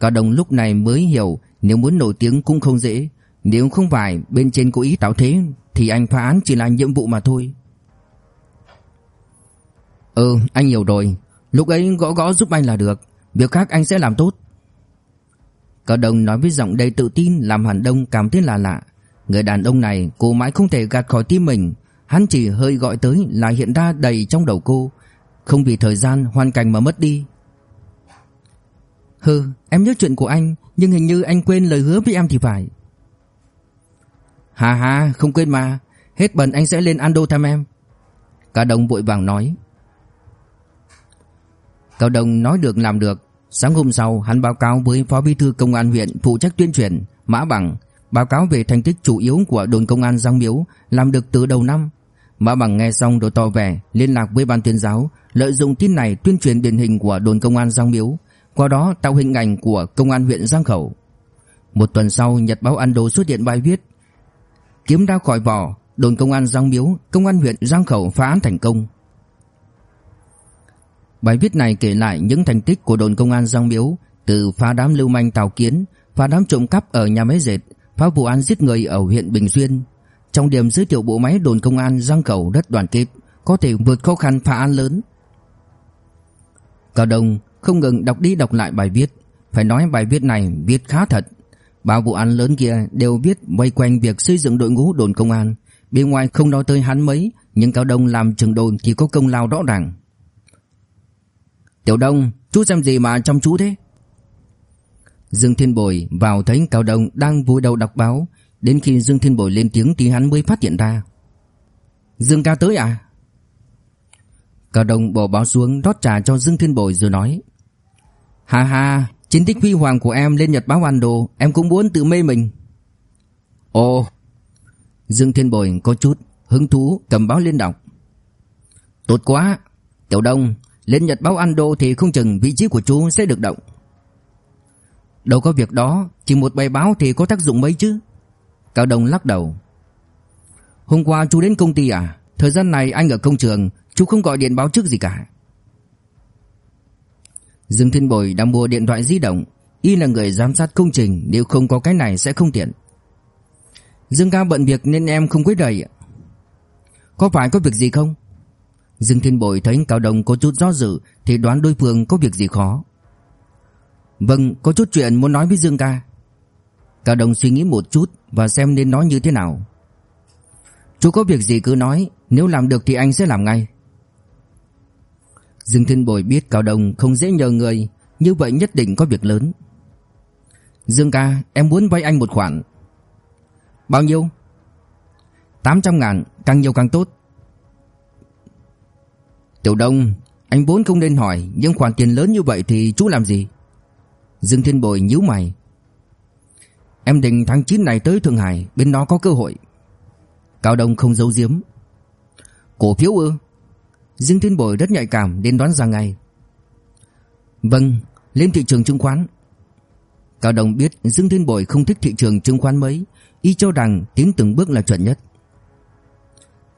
A: Cao Đông lúc này mới hiểu, Nếu muốn nổi tiếng cũng không dễ. Nếu không phải bên trên cố ý tạo thế, Thì anh phá án chỉ là nhiệm vụ mà thôi. Ừ anh hiểu rồi. Lúc ấy gõ gõ giúp anh là được. Việc khác anh sẽ làm tốt. Cao Đông nói với giọng đầy tự tin, Làm Hàn Đông cảm thấy là lạ. Người đàn ông này, cô mãi không thể gạt khỏi tim mình. Hắn chỉ hơi gọi tới là hiện ra đầy trong đầu cô. Không vì thời gian, hoàn cảnh mà mất đi. Hừ, em nhớ chuyện của anh, Nhưng hình như anh quên lời hứa với em thì phải. Hà hà không quên mà. Hết bận anh sẽ lên Ando thăm em. Cả đồng vội vàng nói. Cao Đông nói được làm được. Sáng hôm sau, hắn báo cáo với Phó Bí thư Công an huyện phụ trách tuyên truyền, Mã Bằng, Báo cáo về thành tích chủ yếu của đồn công an Giang Miếu, Làm được từ đầu năm. Mã Bằng nghe xong đồ to vẻ Liên lạc với ban tuyên giáo, Lợi dụng tin này tuyên truyền điển hình của đồn công an Giang Miếu. Qua đó tạo hình ảnh của công an huyện Giang Khẩu Một tuần sau Nhật báo Ando xuất hiện bài viết Kiếm đao khỏi vỏ Đồn công an Giang Miếu Công an huyện Giang Khẩu phá án thành công Bài viết này kể lại những thành tích của đồn công an Giang Miếu từ phá đám lưu manh Tào Kiến, phá đám trộm cắp ở nhà máy dệt, phá vụ án giết người ở huyện Bình Xuyên. Trong điểm giới thiệu bộ máy đồn công an Giang Khẩu rất đoàn kết, có thể vượt khó khăn phá án lớn. Cao Đông không ngừng đọc đi đọc lại bài viết, phải nói bài viết này viết khá thật. Ba vụ án lớn kia đều viết quay quanh việc xây dựng đội ngũ đồn công an, bên ngoài không nói tới hắn mấy, nhưng Cao Đông làm trưởng đồn thì có công lao rõ ràng. Tiểu Đông, chú xem gì mà chăm chú thế? Dương Thiên Bồi vào thấy Cao Đông đang vùi đầu đọc báo, đến khi Dương Thiên Bồi lên tiếng thì hắn mới phát hiện ra. Dương ca tới à? Cao Đông bỏ báo xuống rót trà cho Dương Thiên Bồi rồi nói. Ha ha, chiến tích huy hoàng của em lên nhật báo Ando, em cũng muốn tự mê mình. Ồ, Dương Thiên Bồi có chút hứng thú cầm báo lên đọc. Tốt quá, Tiểu Đông, lên nhật báo Ando thì không chừng vị trí của chú sẽ được động. Đâu có việc đó Chỉ một bài báo thì có tác dụng mấy chứ? Cao Đông lắc đầu. Hôm qua chú đến công ty à? Thời gian này anh ở công trường Chú không gọi điện báo trước gì cả. Dương Thiên Bồi đang mua điện thoại di động Y là người giám sát công trình Nếu không có cái này sẽ không tiện Dương ca bận việc nên em không quấy rầy Có phải có việc gì không Dương Thiên Bồi thấy Cao Đông có chút do dự thì đoán đối phương có việc gì khó. Vâng, có chút chuyện muốn nói với Dương ca. Cao Đông suy nghĩ một chút và xem nên nói như thế nào. Chú có việc gì cứ nói, nếu làm được thì anh sẽ làm ngay. Dương Thiên Bồi biết Cao Đông không dễ nhờ người, như vậy nhất định có việc lớn. Dương ca, em muốn vay anh một khoản. Bao nhiêu? 800 ngàn, càng nhiều càng tốt. Tiểu Đông, anh vốn không nên hỏi, nhưng khoản tiền lớn như vậy thì chú làm gì? Dương Thiên Bồi nhíu mày. Em định tháng 9 này tới Thượng Hải, bên đó có cơ hội. Cao Đông không giấu giếm. Cổ phiếu ư? Dương Thiên Bồi rất nhạy cảm nên đoán ra ngay. Vâng, lên thị trường chứng khoán. Cao Đồng biết Dương Thiên Bồi không thích thị trường chứng khoán mấy, y cho rằng tiến từng bước là chuẩn nhất.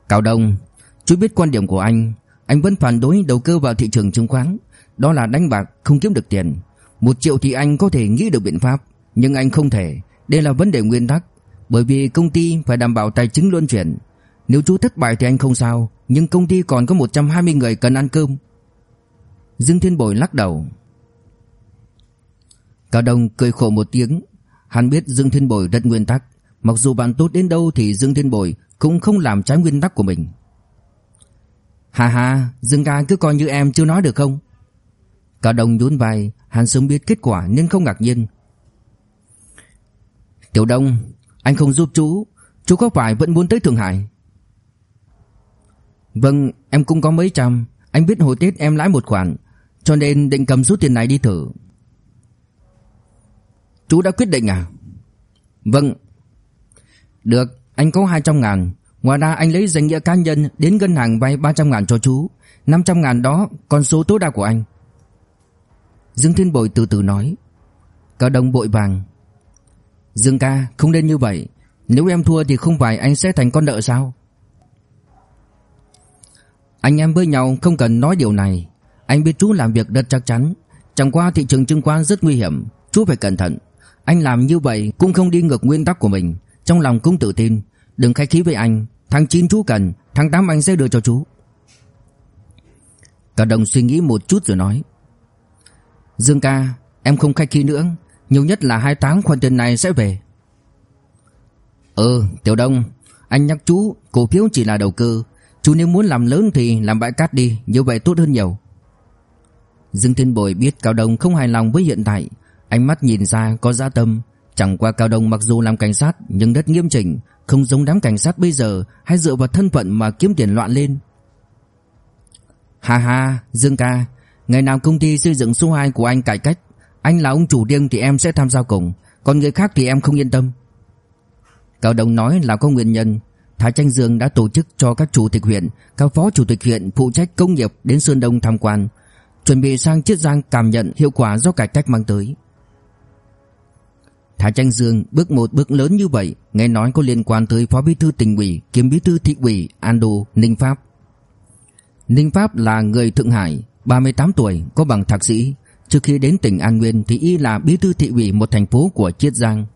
A: Cao Đồng, chú biết quan điểm của anh, anh vẫn phản đối đầu cơ vào thị trường chứng khoán Đó là đánh bạc không kiếm được tiền Một triệu thì anh có thể nghĩ được biện pháp Nhưng anh không thể Đây là vấn đề nguyên tắc Bởi vì công ty phải đảm bảo tài chính luân chuyển Nếu chú thất bại thì anh không sao nhưng công ty còn có 120 người cần ăn cơm. Dương Thiên Bồi lắc đầu. Cao Đông cười khổ một tiếng. Hắn biết Dương Thiên Bồi rất nguyên tắc. Mặc dù bạn tốt đến đâu thì Dương Thiên Bồi Cũng không làm trái nguyên tắc của mình. Hà hà Dương ca cứ coi như em chưa nói được không? Cao Đông nhún vai. Hắn sớm biết kết quả nên không ngạc nhiên. Tiểu Đông, Anh không giúp chú. Chú có phải vẫn muốn tới Thượng Hải? Vâng em cũng có mấy trăm. Anh biết hồi Tết em lãi một khoản, Cho nên định cầm số tiền này đi thử. Chú đã quyết định à? Vâng. Được, anh có 200 ngàn. Ngoài ra anh lấy danh nghĩa cá nhân Đến ngân hàng vay 300 ngàn cho chú. 500 ngàn đó còn số tối đa của anh. Dương Thiên Bội từ từ nói. Cả đồng bội vàng. Dương ca, không nên như vậy. Nếu em thua thì không phải anh sẽ thành con nợ sao? Anh em với nhau không cần nói điều này. Anh biết chú làm việc rất chắc chắn. Chẳng qua thị trường chứng khoán rất nguy hiểm. Chú phải cẩn thận. Anh làm như vậy cũng không đi ngược nguyên tắc của mình. Trong lòng cũng tự tin. Đừng khách khí với anh. Tháng 9 chú cần. Tháng 8 anh sẽ đưa cho chú. Cả đồng suy nghĩ một chút rồi nói. Dương ca, Em không khách khí nữa. Nhiều nhất là hai tháng khoản tiền này sẽ về. Ừ Tiểu Đông. Anh nhắc chú, Cổ phiếu chỉ là đầu cơ. Chú nếu muốn làm lớn thì làm bãi cát đi, Như vậy tốt hơn nhiều. Dương Thiên Bồi biết Cao Đông không hài lòng với hiện tại. Ánh mắt nhìn ra có giá tâm. Chẳng qua Cao Đông mặc dù làm cảnh sát, Nhưng rất nghiêm chỉnh, Không giống đám cảnh sát bây giờ, Hay dựa vào thân phận mà kiếm tiền loạn lên. Hà hà Dương ca, Ngày nào công ty xây dựng số 2 của anh cải cách, Anh là ông chủ riêng thì em sẽ tham gia cùng, Còn người khác thì em không yên tâm. Cao Đông nói là có nguyên nhân. Thái Tranh Dương đã tổ chức cho các chủ tịch huyện, Các phó chủ tịch huyện phụ trách công nghiệp đến Sơn Đông tham quan, Chuẩn bị sang Chiết Giang cảm nhận hiệu quả do cải cách mang tới. Thái Tranh Dương bước một bước lớn như vậy, Nghe nói có liên quan tới Phó Bí thư tỉnh ủy, Kiêm Bí thư thị ủy Ando Ninh Pháp. Ninh Pháp là người Thượng Hải 38 tuổi, có bằng thạc sĩ. Trước khi đến tỉnh An Nguyên thì y là bí thư thị ủy một thành phố của Chiết Giang.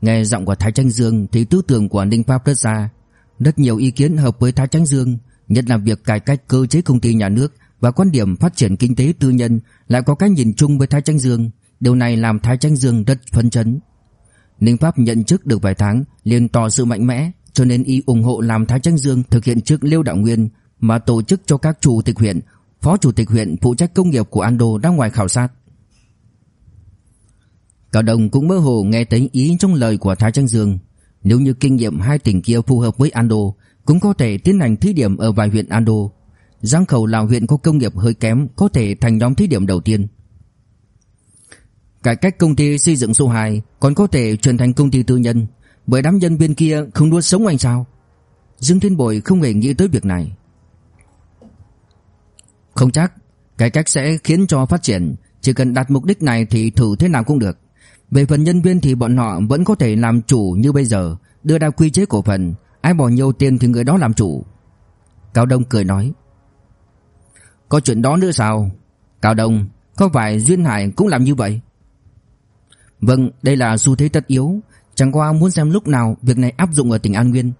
A: Nghe giọng của Thái Tranh Dương thì tư tưởng của Ninh Pháp rất xa rất nhiều ý kiến hợp với Thái Tránh Dương, Nhất là việc cải cách cơ chế công ty nhà nước Và quan điểm phát triển kinh tế tư nhân Lại có cái nhìn chung với Thái Tránh Dương. Điều này làm Thái Tránh Dương rất phấn chấn. Ninh Pháp nhận chức được vài tháng, liền tỏ sự mạnh mẽ, Cho nên y ủng hộ làm Thái Tránh Dương thực hiện chức Liêu Đạo Nguyên Mà tổ chức cho các chủ tịch huyện, Phó chủ tịch huyện phụ trách công nghiệp của Ando đang ngoài khảo sát. Cao Đồng cũng mơ hồ nghe thấy ý trong lời của Thái Tránh Dương. Nếu như kinh nghiệm hai tỉnh kia phù hợp với Ando, Cũng có thể tiến hành thí điểm ở vài huyện Ando. Giang Khẩu là huyện có công nghiệp hơi kém, Có thể thành nhóm thí điểm đầu tiên. Cải cách công ty xây dựng số 2 Còn có thể chuyển thành công ty tư nhân, Bởi đám nhân viên kia không nuốt sống anh sao? Dương Thiên Bội không hề nghĩ tới việc này. Không chắc, Cải cách sẽ khiến cho phát triển, Chỉ cần đạt mục đích này thì thử thế nào cũng được. Về phần nhân viên thì bọn họ vẫn có thể làm chủ như bây giờ, Đưa ra quy chế cổ phần, Ai bỏ nhiều tiền thì người đó làm chủ. Cao Đông cười nói, Có chuyện đó nữa sao? Cao Đông, Có phải Duyên Hải cũng làm như vậy? Vâng đây là xu thế tất yếu, Chẳng qua muốn xem lúc nào việc này áp dụng ở tỉnh An Nguyên.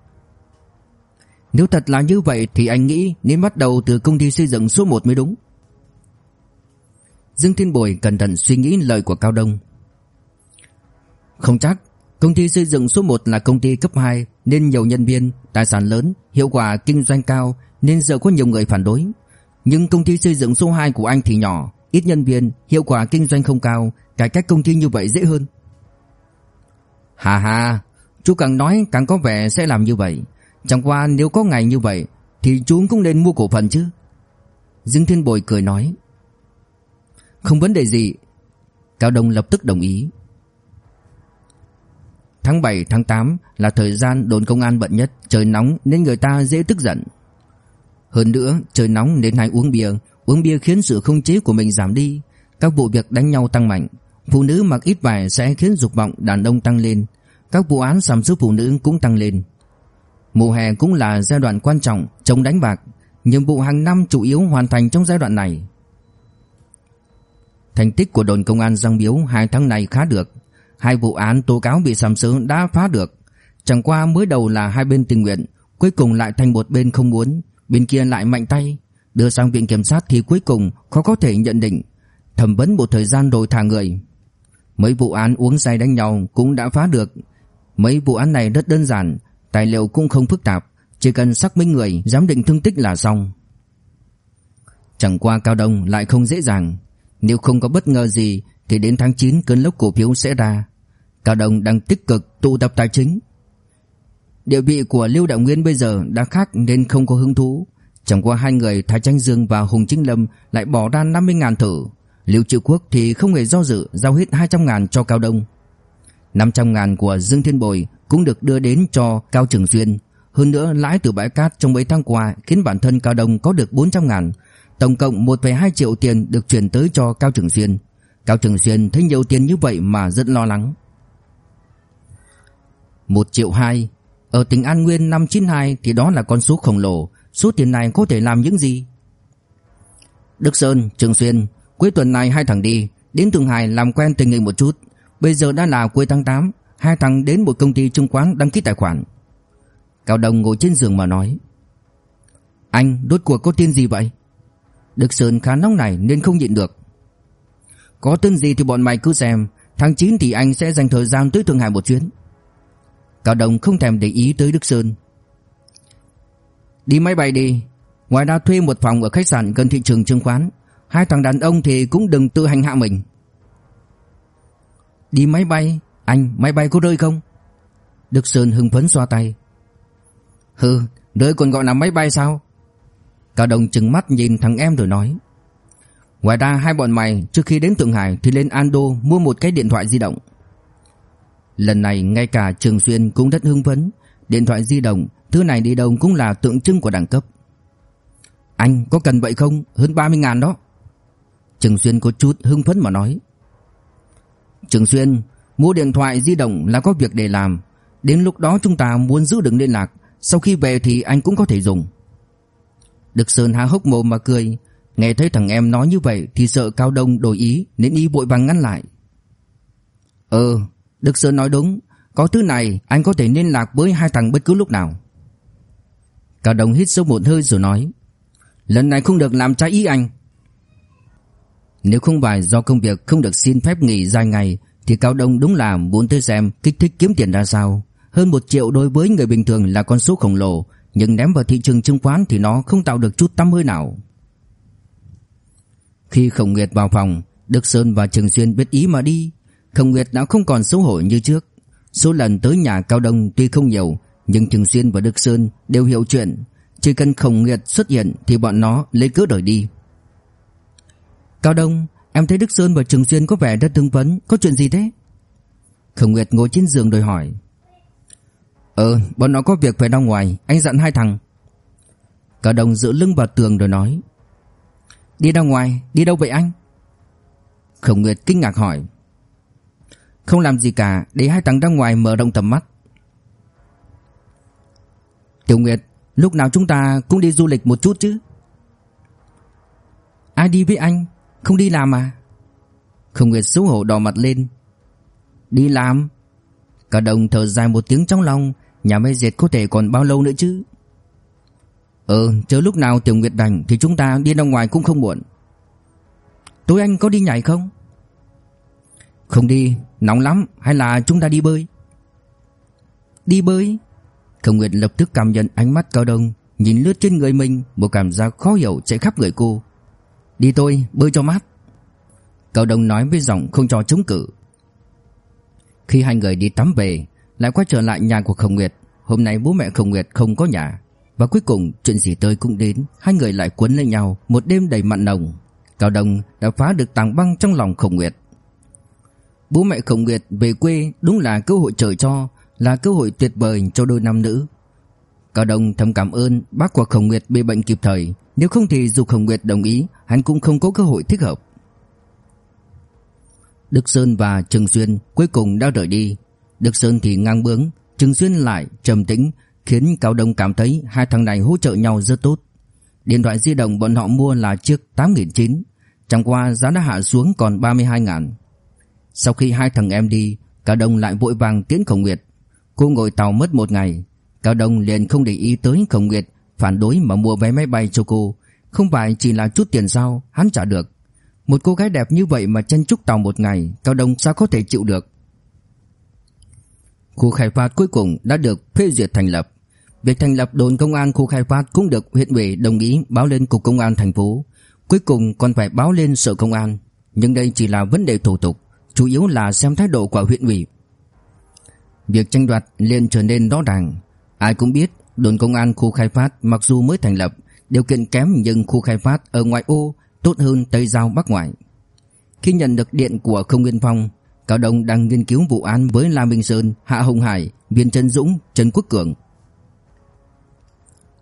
A: Nếu thật là như vậy thì anh nghĩ nên bắt đầu từ công ty xây dựng số 1 mới đúng. Dương Thiên Bồi cẩn thận suy nghĩ lời của Cao Đông. Không chắc. Công ty xây dựng số 1 là công ty cấp 2 Nên nhiều nhân viên, tài sản lớn Hiệu quả kinh doanh cao Nên giờ có nhiều người phản đối. Nhưng công ty xây dựng số 2 của anh thì nhỏ Ít nhân viên, hiệu quả kinh doanh không cao Cải cách công ty như vậy dễ hơn. Hà hà Chú càng nói càng có vẻ sẽ làm như vậy. Chẳng qua nếu có ngày như vậy Thì chú cũng nên mua cổ phần chứ. Dương Thiên Bồi cười nói. Không vấn đề gì. Cao Đông lập tức đồng ý. Tháng 7 tháng 8 là thời gian đồn công an bận nhất. Trời nóng nên người ta dễ tức giận. Hơn nữa, trời nóng nên hay uống bia. Uống bia khiến sự không chế của mình giảm đi. Các vụ việc đánh nhau tăng mạnh. Phụ nữ mặc ít vải sẽ khiến dục vọng đàn ông tăng lên. Các vụ án sàm sỡ phụ nữ cũng tăng lên. Mùa hè cũng là giai đoạn quan trọng chống đánh bạc. Nhiệm vụ hàng năm chủ yếu hoàn thành trong giai đoạn này. Thành tích của đồn công an Giang Biếu hai tháng này khá được. Hai vụ án tố cáo bị sàm sỡ đã phá được. Chẳng qua mới đầu là hai bên tình nguyện, Cuối cùng lại thành một bên không muốn. Bên kia lại mạnh tay, Đưa sang viện kiểm sát thì cuối cùng khó có thể nhận định. Thẩm vấn một thời gian rồi thả người. Mấy vụ án uống say đánh nhau cũng đã phá được. Mấy vụ án này rất đơn giản, Tài liệu cũng không phức tạp, Chỉ cần xác minh người, Giám định thương tích là xong. Chẳng qua Cao Đông lại không dễ dàng. Nếu không có bất ngờ gì thì đến tháng 9 cơn lốc cổ phiếu sẽ ra. Cao Đông đang tích cực tụ tập tài chính. Địa vị của Lưu Đạo Nguyên bây giờ đã khác nên không có hứng thú. Chẳng qua hai người Thái Tranh Dương và Hùng Chính Lâm lại bỏ ra 50 ngàn thử. Lưu Triệu Quốc thì không hề do dự giao hết 200 ngàn cho Cao Đông. 500 ngàn của Dương Thiên Bồi cũng được đưa đến cho Cao Trường Xuyên Hơn nữa lãi từ bãi cát trong mấy tháng qua khiến bản thân Cao Đông có được 400 ngàn. Tổng cộng 1,2 triệu tiền được chuyển tới cho Cao Trường Xuyên Cao Trường Xuyên thấy nhiều tiền như vậy mà rất lo lắng. 1 triệu 2 Ở tỉnh An Nguyên năm 92 thì đó là con số khổng lồ Số tiền này có thể làm những gì? Đức Sơn, Trường Xuyên Cuối tuần này hai thằng đi Đến Thượng Hải làm quen tình hình một chút. Bây giờ đã là cuối tháng 8 Hai thằng đến một công ty chứng khoán đăng ký tài khoản. Cao Đồng ngồi trên giường mà nói Anh đốt cuộc có tin gì vậy? Đức Sơn khá nóng này nên không nhịn được. Có tin gì thì bọn mày cứ xem. Tháng 9 thì anh sẽ dành thời gian tới Thượng Hải một chuyến. Cao Đồng không thèm để ý tới Đức Sơn. Đi máy bay đi. Ngoài ra thuê một phòng ở khách sạn gần thị trường chứng khoán. Hai thằng đàn ông thì cũng đừng tự hành hạ mình. Đi máy bay. Anh, máy bay có rơi không? Đức Sơn hưng phấn xoa tay. Hừ, rơi còn gọi là máy bay sao? Cao Đồng chừng mắt nhìn thằng em rồi nói. Ngoài ra, hai bọn mày, trước khi đến Thượng Hải, thì lên Ando mua một cái điện thoại di động. Lần này, ngay cả Trường Xuyên cũng rất hưng phấn. Điện thoại di động, Thứ này đi đâu cũng là tượng trưng của đẳng cấp. Anh có cần vậy không? Hơn 30 ngàn đó. Trường Xuyên có chút hưng phấn mà nói. Trường Xuyên, Mua điện thoại di động là có việc để làm. Đến lúc đó chúng ta muốn giữ được liên lạc. Sau khi về thì anh cũng có thể dùng. Đức Sơn há hốc mồm mà cười. Nghe thấy thằng em nói như vậy Thì sợ Cao Đông đổi ý, Nên y vội vàng ngăn lại. Ờ Đức Sơn nói đúng. Có thứ này, anh có thể liên lạc với hai thằng bất cứ lúc nào. Cao Đông hít sâu một hơi rồi nói, Lần này không được làm trái ý anh. Nếu không phải do công việc không được xin phép nghỉ dài ngày, Thì Cao Đông đúng là muốn tới xem kích thích kiếm tiền ra sao. Hơn một triệu đối với người bình thường là con số khổng lồ, Nhưng ném vào thị trường chứng khoán thì nó không tạo được chút tăm hơi nào. Khi Khổng Nguyệt vào phòng, Đức Sơn và Trường Xuyên biết ý mà đi. Khổng Nguyệt đã không còn xấu hổ như trước. Số lần tới nhà Cao Đông tuy không nhiều, nhưng Trường Xuyên và Đức Sơn đều hiểu chuyện. Chỉ cần Khổng Nguyệt xuất hiện Thì bọn nó lấy cớ đổi đi. Cao Đông, Em thấy Đức Sơn và Trường Xuyên có vẻ rất thương vấn Có chuyện gì thế? Khổng Nguyệt ngồi trên giường đòi hỏi. Ờ bọn nó có việc phải ra ngoài. Anh dặn hai thằng. Cao Đông dựa lưng vào tường rồi nói. Đi ra ngoài, Đi đâu vậy anh? Khổng Nguyệt kinh ngạc hỏi. Không làm gì cả, Để hai thằng ra ngoài mở rộng tầm mắt. Tiểu Nguyệt, Lúc nào chúng ta cũng đi du lịch một chút chứ? Ai đi với anh? Không đi làm à? Khổng Nguyệt xấu hổ đỏ mặt lên. Đi làm? Cả đồng thở dài một tiếng trong lòng, Nhà máy dệt có thể còn bao lâu nữa chứ? Ừ chờ lúc nào Tiểu Nguyệt đành Thì chúng ta đi ra ngoài cũng không muộn. Tối anh có đi nhảy không? Không đi, Nóng lắm, Hay là chúng ta đi bơi? Đi bơi? Tiểu Nguyệt lập tức cảm nhận ánh mắt cao đông, Nhìn lướt trên người mình, Một cảm giác khó hiểu chạy khắp người cô. Đi tôi bơi cho mát. Cao đông nói với giọng không cho chống cự. Khi hai người đi tắm về, Lại quay trở lại nhà của Khổng Nguyệt. Hôm nay bố mẹ Khổng Nguyệt không có nhà. Và cuối cùng chuyện gì tới cũng đến Hai người lại quấn lấy nhau Một đêm đầy mặn nồng Cao Đông đã phá được tàng băng trong lòng Khổng Nguyệt Bố mẹ Khổng Nguyệt về quê đúng là cơ hội trời cho là cơ hội tuyệt vời cho đôi nam nữ. Cao Đông thầm cảm ơn bác của Khổng Nguyệt bị bệnh kịp thời, nếu không thì dù Khổng Nguyệt đồng ý, hắn cũng không có cơ hội thích hợp. Đức Sơn và Trừng Xuyên cuối cùng đã rời đi. Đức Sơn thì ngang bướng, Trừng Xuyên lại trầm tĩnh, khiến Cao Đông cảm thấy hai thằng này hỗ trợ nhau rất tốt. Điện thoại di động bọn họ mua là chiếc 8.900, chẳng qua giá đã hạ xuống còn 32.000. Sau khi hai thằng em đi, Cao Đông lại vội vàng tiến Khổng Nguyệt Cô ngồi tàu mất một ngày Cao Đông liền không để ý tới Khổng Nguyệt phản đối mà mua vé máy bay cho cô, không phải chỉ là chút tiền sao, hắn trả được. Một cô gái đẹp như vậy mà chân chúc tàu một ngày, Cao Đông sao có thể chịu được. Khu khai phát cuối cùng đã được phê duyệt thành lập. Việc thành lập đồn công an khu khai phát cũng được huyện ủy đồng ý báo lên cục công an thành phố. Cuối cùng còn phải báo lên sở công an, nhưng đây chỉ là vấn đề thủ tục, chủ yếu là xem thái độ của huyện ủy. Việc tranh đoạt liền trở nên rõ ràng, ai cũng biết đồn công an khu khai phát mặc dù mới thành lập, điều kiện kém nhưng khu khai phát ở ngoại ô tốt hơn Tây Giao Bắc ngoại. Khi nhận được điện của Không Nguyên Phong, Cao Đông đang nghiên cứu vụ án với La Minh Sơn, Hạ Hồng Hải, Viên Trân Dũng, Trần Quốc Cường.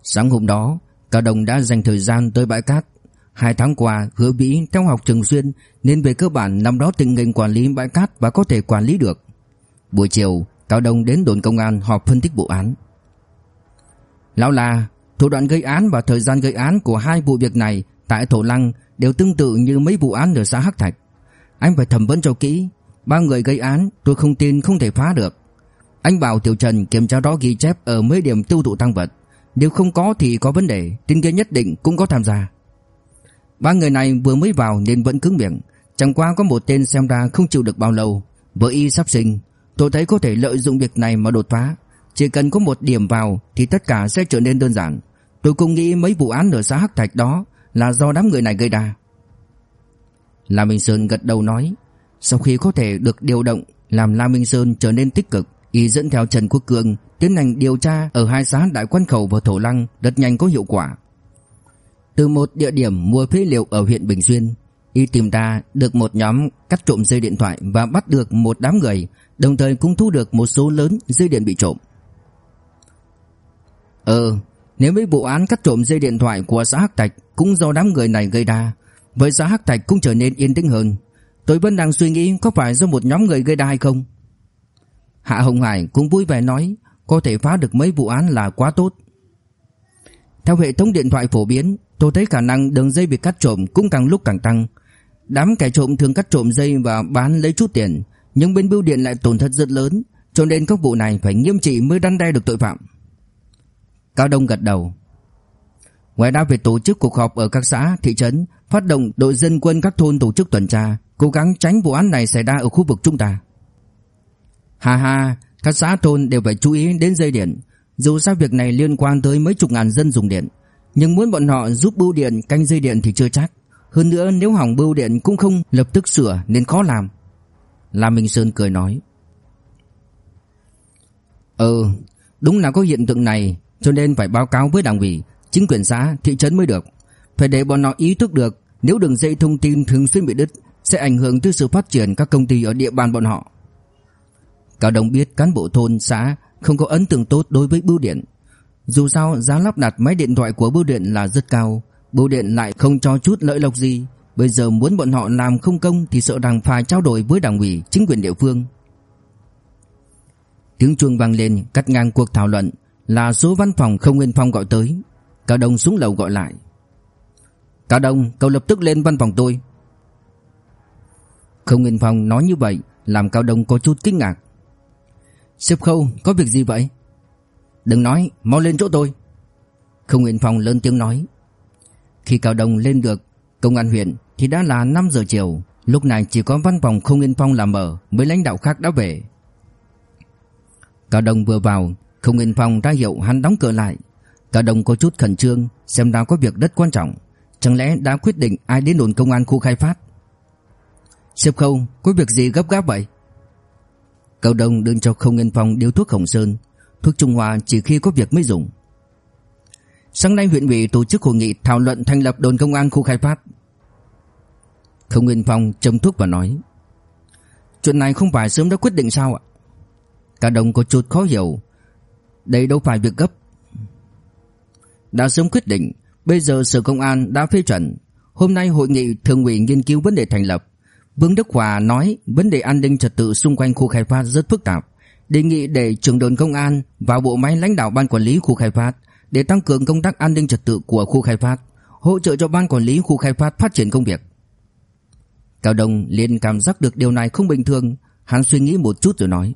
A: Sáng hôm đó, Cao đồng đã dành thời gian tới bãi cát. Hai tháng qua, hứa vĩ theo học thường xuyên nên về cơ bản năm đó tình hình quản lý bãi cát và có thể quản lý được. Buổi chiều, Cao đồng đến đồn công an họp phân tích vụ án. Lão là thủ đoạn gây án và thời gian gây án của hai vụ việc này tại Thổ Lăng đều tương tự như mấy vụ án ở xã Hắc Thạch. Anh phải thẩm vấn cho kỹ, ba người gây án tôi không tin không thể phá được. Anh bảo Tiểu Trần kiểm tra đó ghi chép ở mấy điểm tiêu thụ tăng vật, nếu không có thì có vấn đề, tên kia nhất định cũng có tham gia. Ba người này vừa mới vào nên vẫn cứng miệng, chẳng qua có một tên xem ra không chịu được bao lâu, vợ y sắp sinh, tôi thấy có thể lợi dụng việc này mà đột phá, chỉ cần có một điểm vào thì tất cả sẽ trở nên đơn giản. Tôi cũng nghĩ mấy vụ án ở xã Hắc Thạch đó là do đám người này gây ra. La Minh Sơn gật đầu nói, sau khi có thể được điều động làm La Minh Sơn trở nên tích cực, y dẫn theo Trần Quốc Cường tiến hành điều tra ở hai xã Đại Quan Khẩu và Thổ Lăng rất nhanh có hiệu quả. Từ một địa điểm mua phế liệu ở huyện Bình Xuyên, y tìm ra được một nhóm cắt trộm dây điện thoại và bắt được một đám người, đồng thời cũng thu được một số lớn dây điện bị trộm. Ừ, nếu mấy vụ án cắt trộm dây điện thoại của xã Hắc Thạch cũng do đám người này gây ra, vậy xã Hắc Thạch cũng trở nên yên tĩnh hơn. Tôi vẫn đang suy nghĩ có phải do một nhóm người gây ra hay không. Hạ Hồng Hải cũng vui vẻ nói, có thể phá được mấy vụ án là quá tốt. Theo hệ thống điện thoại phổ biến, tôi thấy khả năng đường dây bị cắt trộm cũng càng lúc càng tăng. Đám kẻ trộm thường cắt trộm dây và bán lấy chút tiền, nhưng bên bưu điện lại tổn thất rất lớn, cho nên các vụ này phải nghiêm trị mới đăn đe được tội phạm. Cao Đông gật đầu. Ngoài ra việc tổ chức cuộc họp ở các xã, thị trấn, phát động đội dân quân các thôn tổ chức tuần tra, cố gắng tránh vụ án này xảy ra ở khu vực chúng ta. Hà hà, các xã thôn đều phải chú ý đến dây điện, dù sao việc này liên quan tới mấy chục ngàn dân dùng điện, nhưng muốn bọn họ giúp bưu điện canh dây điện thì chưa chắc. Hơn nữa nếu hỏng bưu điện cũng không lập tức sửa nên khó làm. Lam Minh Sơn cười nói. Ừ, đúng là có hiện tượng này, cho nên phải báo cáo với đảng ủy, chính quyền xã, thị trấn mới được. Phải để bọn họ ý thức được nếu đường dây thông tin thường xuyên bị đứt sẽ ảnh hưởng tới sự phát triển các công ty ở địa bàn bọn họ. Cao Đông biết cán bộ thôn xã không có ấn tượng tốt đối với bưu điện. Dù sao giá lắp đặt máy điện thoại của bưu điện là rất cao, bưu điện lại không cho chút lợi lộc gì. Bây giờ muốn bọn họ làm không công thì sợ rằng phải trao đổi với đảng ủy, chính quyền địa phương. Tiếng chuông vang lên cắt ngang cuộc thảo luận, là số văn phòng không Nguyên Phong gọi tới. Cao Đông xuống lầu gọi lại. Cao Đông, cậu lập tức lên văn phòng tôi. Không Nguyên Phong nói như vậy làm Cao Đông có chút kinh ngạc. Sếp Khâu, có việc gì vậy? Đừng nói, mau lên chỗ tôi. Không Nguyên Phong lớn tiếng nói. Khi Cao Đông lên được công an huyện thì đã là 5 giờ chiều. Lúc này chỉ có văn phòng không Nguyên Phong làm mở, mấy lãnh đạo khác đã về. Cao Đông vừa vào không Nguyên Phong ra hiệu hắn đóng cửa lại. Cao đồng có chút khẩn trương, xem ra có việc rất quan trọng. Chẳng lẽ đã quyết định ai đến đồn công an khu khai phát? Sếp Khâu, có việc gì gấp gáp vậy? Cao Đông đưa cho Không Nguyên Phong điếu thuốc Hồng Sơn. Thuốc Trung Hoa chỉ khi có việc mới dùng. Sáng nay huyện ủy tổ chức hội nghị thảo luận thành lập đồn công an khu khai phát. Không Nguyên Phong châm thuốc và nói, Chuyện này không phải sớm đã quyết định sao ạ? Cả đồng có chút khó hiểu, đây đâu phải việc gấp Đã sớm quyết định, Bây giờ Sở Công an đã phê chuẩn Hôm nay hội nghị thường ủy nghiên cứu vấn đề thành lập Vương Đức Hòa nói, Vấn đề an ninh trật tự xung quanh khu khai phát rất phức tạp. Đề nghị để trưởng đồn công an và bộ máy lãnh đạo ban quản lý khu khai phát Để tăng cường công tác an ninh trật tự của khu khai phát, Hỗ trợ cho ban quản lý khu khai phát phát triển công việc. Cao Đông liền cảm giác được điều này không bình thường, Hắn suy nghĩ một chút rồi nói.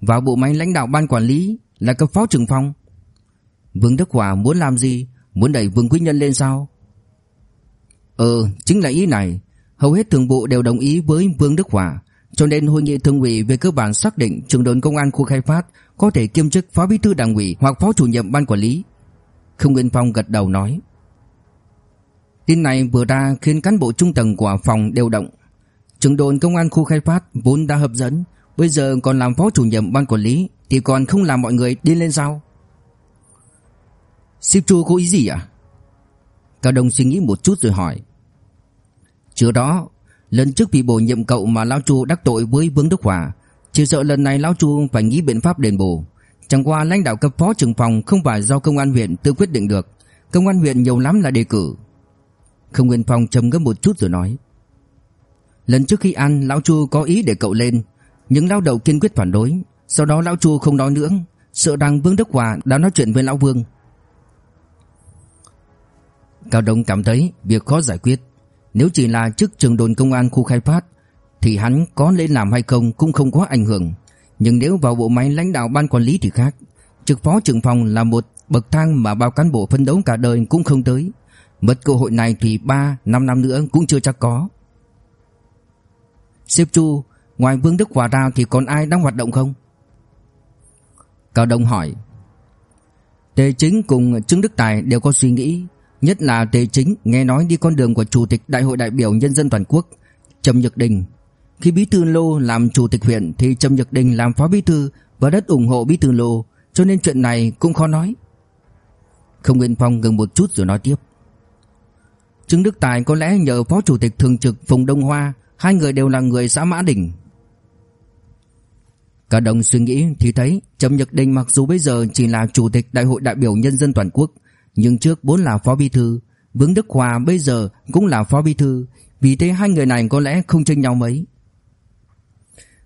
A: Vào bộ máy lãnh đạo ban quản lý Là cấp phó trưởng phòng. Vương Đức Hòa muốn làm gì? Muốn đẩy Vương Quý Nhân lên sao? Ừ chính là ý này. Hầu hết thường bộ đều đồng ý với Vương Đức Hòa. Cho nên hội nghị thường ủy về cơ bản xác định trưởng đồn công an khu khai phát Có thể kiêm chức phó bí thư đảng ủy Hoặc phó chủ nhiệm ban quản lý. Không Nguyên Phong gật đầu nói. Tin này vừa ra khiến cán bộ trung tầng của phòng đều động. Trưởng đồn công an khu khai phát vốn đã hấp dẫn, Bây giờ còn làm phó chủ nhiệm ban quản lý Thì còn không làm mọi người đi lên sao? Sếp Chu có ý gì à Cao Đông suy nghĩ một chút rồi hỏi trước đó, Lần trước vì bổ nhiệm cậu mà Lão Chu đắc tội với Vương Đức Hòa, Chỉ sợ lần này Lão Chu phải nghĩ biện pháp đền bù. Chẳng qua lãnh đạo cấp phó trưởng phòng Không phải do công an huyện tự quyết định được. Công an huyện nhiều lắm là đề cử. Không Nguyên Phong trầm ngâm một chút rồi nói. Lần trước khi ăn, Lão Chu có ý để cậu lên. Nhưng Lão đầu kiên quyết phản đối. Sau đó Lão Chu không nói nữa. Sợ rằng Vương Đức Hòa đã nói chuyện với Lão Vương. Cao Đông cảm thấy việc khó giải quyết. Nếu chỉ là chức trường đồn công an khu khai phát Thì hắn có lên làm hay không cũng không có ảnh hưởng. Nhưng nếu vào bộ máy lãnh đạo ban quản lý thì khác. Trực phó trưởng phòng là một bậc thang mà bao cán bộ phân đấu cả đời cũng không tới. Mất cơ hội này thì 3, 5 năm nữa cũng chưa chắc có. Sếp Chu, ngoài Vương Đức Hòa ra thì còn ai đang hoạt động không? Cao Đông hỏi. Tề Chính cùng Trương Đức Tài đều có suy nghĩ. Nhất là Tề Chính, nghe nói đi con đường của Chủ tịch Đại hội đại biểu Nhân dân toàn quốc Trầm Nhật Đình. Khi Bí Thư Lô làm Chủ tịch huyện Thì Trầm Nhật Đình làm Phó Bí Thư Và đất ủng hộ Bí Thư Lô, Cho nên chuyện này cũng khó nói. Không Nguyên Phong ngừng một chút rồi nói tiếp. Trương Đức Tài có lẽ nhờ Phó Chủ tịch Thường trực Phùng Đông Hoa, Hai người đều là người xã Mã Đình. Cả đồng suy nghĩ thì thấy Trầm Nhật Đình mặc dù bây giờ chỉ là Chủ tịch Đại hội đại biểu Nhân dân toàn quốc nhưng trước vốn là phó bí thư, Vương Đức Hòa bây giờ cũng là phó bí thư, vì thế hai người này có lẽ không tranh nhau mấy.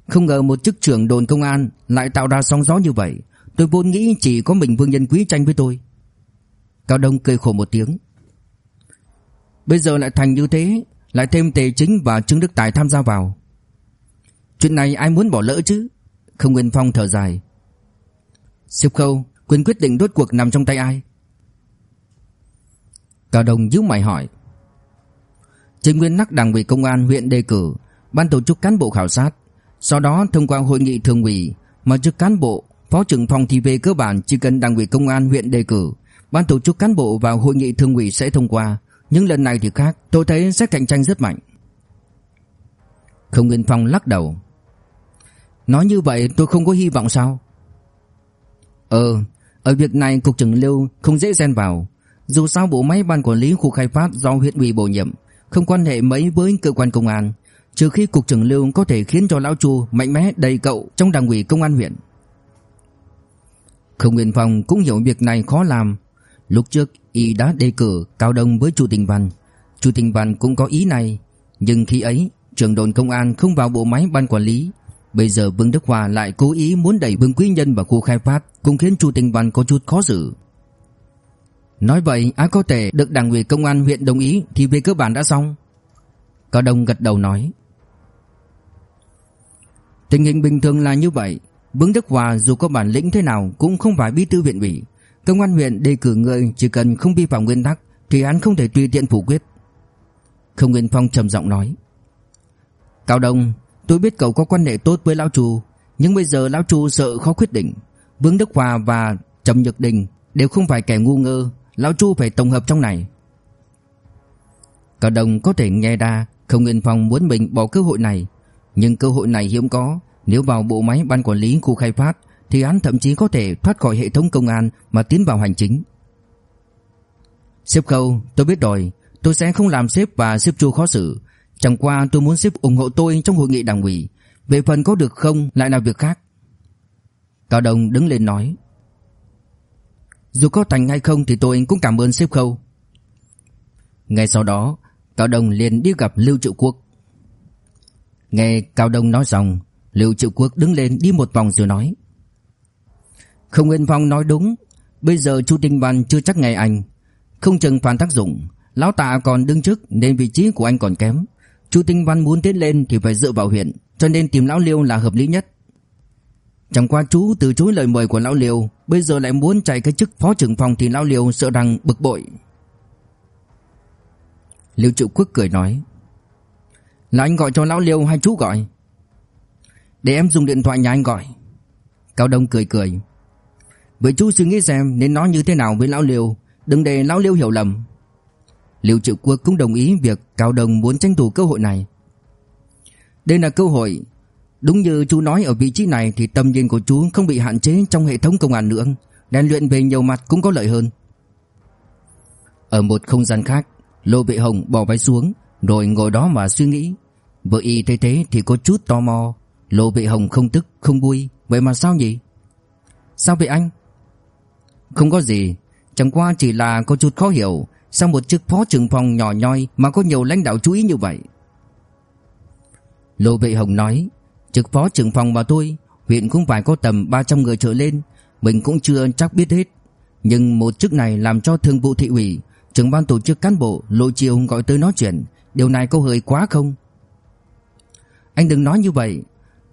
A: Không ngờ một chức trưởng đồn công an lại tạo ra sóng gió như vậy, tôi vốn nghĩ chỉ có mình Vương Nhân Quý tranh với tôi. Cao Đông cười khổ một tiếng. Bây giờ lại thành như thế, lại thêm Tề Chính và Trương Đức Tài tham gia vào. Chuyện này ai muốn bỏ lỡ chứ? Không Nguyên Phong thở dài. Siêu Khâu, quyền quyết định rốt cuộc nằm trong tay ai? Cao Đông nhíu mày hỏi. Trình Nguyên Nắc Đảng ủy công an huyện đề cử, ban tổ chức cán bộ khảo sát, sau đó thông qua hội nghị thường ủy, mà chức cán bộ, phó trưởng phòng thì về cơ bản chỉ cần Đảng ủy công an huyện đề cử, ban tổ chức cán bộ vào hội nghị thường ủy sẽ thông qua, nhưng lần này thì khác, tôi thấy sẽ cạnh tranh rất mạnh. Không Nguyên Phong lắc đầu. Nói như vậy tôi không có hy vọng sao? Ờ, ở việc này cục trưởng Lưu không dễ xen vào, dù sao bộ máy ban quản lý khu khai phát do huyện ủy bổ nhiệm, không quan hệ mấy với cơ quan công an, trừ khi cục trưởng Lưu có thể khiến cho lão Chu mạnh mẽ đầy cậu trong đảng ủy công an huyện. Không Nguyên Phong cũng hiểu việc này khó làm. Lúc trước y đã đề cử Cao Đông với Chu Tình Văn. Chu Tình Văn cũng có ý này, nhưng khi ấy trưởng đồn công an không vào bộ máy ban quản lý. Bây giờ Vương Đức Hòa lại cố ý muốn đẩy Vương Quý Nhân vào khu khai phát, cũng khiến Chu Tình Văn có chút khó xử. Nói vậy ai có thể được đảng ủy công an huyện đồng ý Thì về cơ bản đã xong. Cao Đông gật đầu nói. Tình hình bình thường là như vậy. Vương Đức Hòa dù có bản lĩnh thế nào Cũng không phải bí thư huyện ủy. Công an huyện đề cử người chỉ cần không vi phạm nguyên tắc Thì hắn không thể tùy tiện phủ quyết. Không Nguyên Phong trầm giọng nói. Cao Đông Tôi biết cậu có quan hệ tốt với Lão Chu, Nhưng bây giờ Lão Chu sợ khó quyết định. Vương Đức Hòa và Trầm Nhật Đình Đều không phải kẻ ngu ngơ. Lão Chu phải tổng hợp trong này. Cả đồng có thể nghe ra Không Nguyên Phong muốn mình bỏ cơ hội này. Nhưng cơ hội này hiếm có. Nếu vào bộ máy ban quản lý khu khai phát, Thì hắn thậm chí có thể thoát khỏi hệ thống công an Mà tiến vào hành chính. Sếp Khâu, tôi biết rồi. Tôi sẽ không làm sếp và sếp Chu khó xử. Chẳng qua tôi muốn sếp ủng hộ tôi trong hội nghị đảng ủy. Về phần có được không lại là việc khác. Cao Đồng đứng lên nói dù có thành hay không thì tôi cũng cảm ơn sếp khâu. Ngay sau đó, Cao Đông liền đi gặp Lưu Triệu Quốc. Nghe Cao Đông nói xong, Lưu Triệu Quốc đứng lên đi một vòng rồi nói. Không Nguyên Phong nói đúng, Bây giờ Chu Tinh Văn chưa chắc ngày anh. Không chừng phản tác dụng, Lão tạ còn đứng trước nên vị trí của anh còn kém. Chu Tinh Văn muốn tiến lên thì phải dựa vào huyện, Cho nên tìm Lão Liêu là hợp lý nhất. Chẳng qua chú từ chối lời mời của lão liều bây giờ lại muốn chạy cái chức phó trưởng phòng thì lão liều sợ rằng bực bội. Liêu Triệu Quốc cười nói: "Là anh gọi cho lão liều hay chú gọi?" "Để em dùng điện thoại nhà anh gọi." Cao Đông cười cười: "Vậy chú suy nghĩ xem nên nói như thế nào với lão liều đừng để lão Liêu hiểu lầm." Liêu Triệu Quốc cũng đồng ý việc Cao Đông muốn tranh thủ cơ hội này. Đây là cơ hội Đúng như chú nói ở vị trí này thì tầm nhìn của chú không bị hạn chế trong hệ thống công an nữa, rèn luyện về nhiều mặt cũng có lợi hơn. Ở một không gian khác, Lô Vệ Hồng bỏ váy xuống, rồi ngồi đó mà suy nghĩ. Vợ y thấy thế thì có chút tò mò, Lô Vệ Hồng không tức, không vui, vậy mà sao nhỉ? Sao vậy anh? Không có gì, chẳng qua chỉ là có chút khó hiểu, sao một chức phó trưởng phòng nhỏ nhoi mà có nhiều lãnh đạo chú ý như vậy? Lô Vệ Hồng nói, Trực phó trưởng phòng mà tôi, Huyện cũng phải có tầm 300 người trở lên, Mình cũng chưa chắc biết hết. Nhưng một chức này làm cho thường vụ thị ủy, Trưởng ban tổ chức cán bộ, Lộ chiều gọi tới nói chuyện, Điều này có hơi quá không? Anh đừng nói như vậy.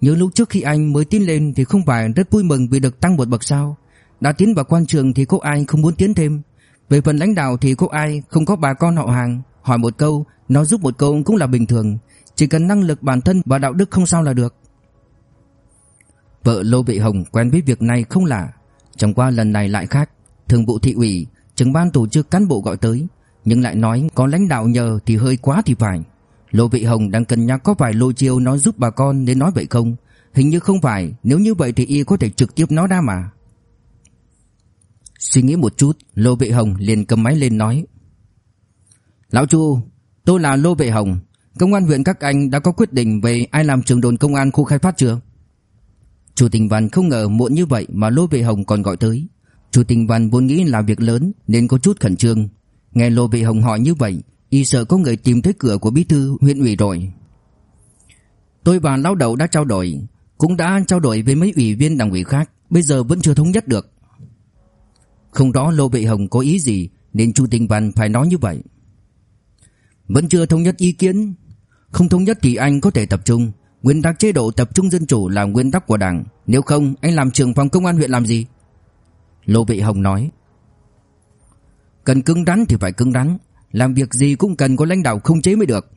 A: Nhớ lúc trước khi anh mới tiến lên Thì không phải rất vui mừng vì được tăng một bậc sao. Đã tiến vào quan trường thì có ai không muốn tiến thêm? Về phần lãnh đạo thì có ai không có bà con họ hàng? Hỏi một câu Nó giúp một câu cũng là bình thường. Chỉ cần năng lực bản thân và đạo đức không sao là được. Vợ Lô Vị Hồng quen biết việc này không lạ. Chẳng qua lần này lại khác. Thường vụ thị ủy, Trưởng ban tổ chức cán bộ gọi tới, Nhưng lại nói có lãnh đạo nhờ thì hơi quá thì phải. Lô Vị Hồng đang cân nhắc có phải Lô Chiêu nói giúp bà con nên nói vậy không? Hình như không phải, Nếu như vậy thì y có thể trực tiếp nói ra mà. Suy nghĩ một chút, Lô Vị Hồng liền cầm máy lên nói. Lão Chu, Tôi là Lô Vị Hồng. Công an huyện các anh đã có quyết định về ai làm trưởng đồn công an khu khai phát chưa? Chủ tình Văn không ngờ muộn như vậy mà Lô Vệ Hồng còn gọi tới. Chủ tình Văn vốn nghĩ là việc lớn nên có chút khẩn trương. Nghe Lô Vệ Hồng hỏi như vậy, y sợ có người tìm tới cửa của bí thư huyện ủy rồi. Tôi và lão đầu đã trao đổi, cũng đã trao đổi với mấy ủy viên đảng ủy khác, bây giờ vẫn chưa thống nhất được. Không rõ Lô Vệ Hồng có ý gì nên Chu Tình Văn phải nói như vậy. Vẫn chưa thống nhất ý kiến, không thống nhất thì anh có thể tập trung, Nguyên tắc chế độ tập trung dân chủ là nguyên tắc của Đảng, nếu không anh làm trưởng phòng công an huyện làm gì? Lô Vị Hồng nói. Cần cứng rắn thì phải cứng rắn, làm việc gì cũng cần có lãnh đạo không chế mới được.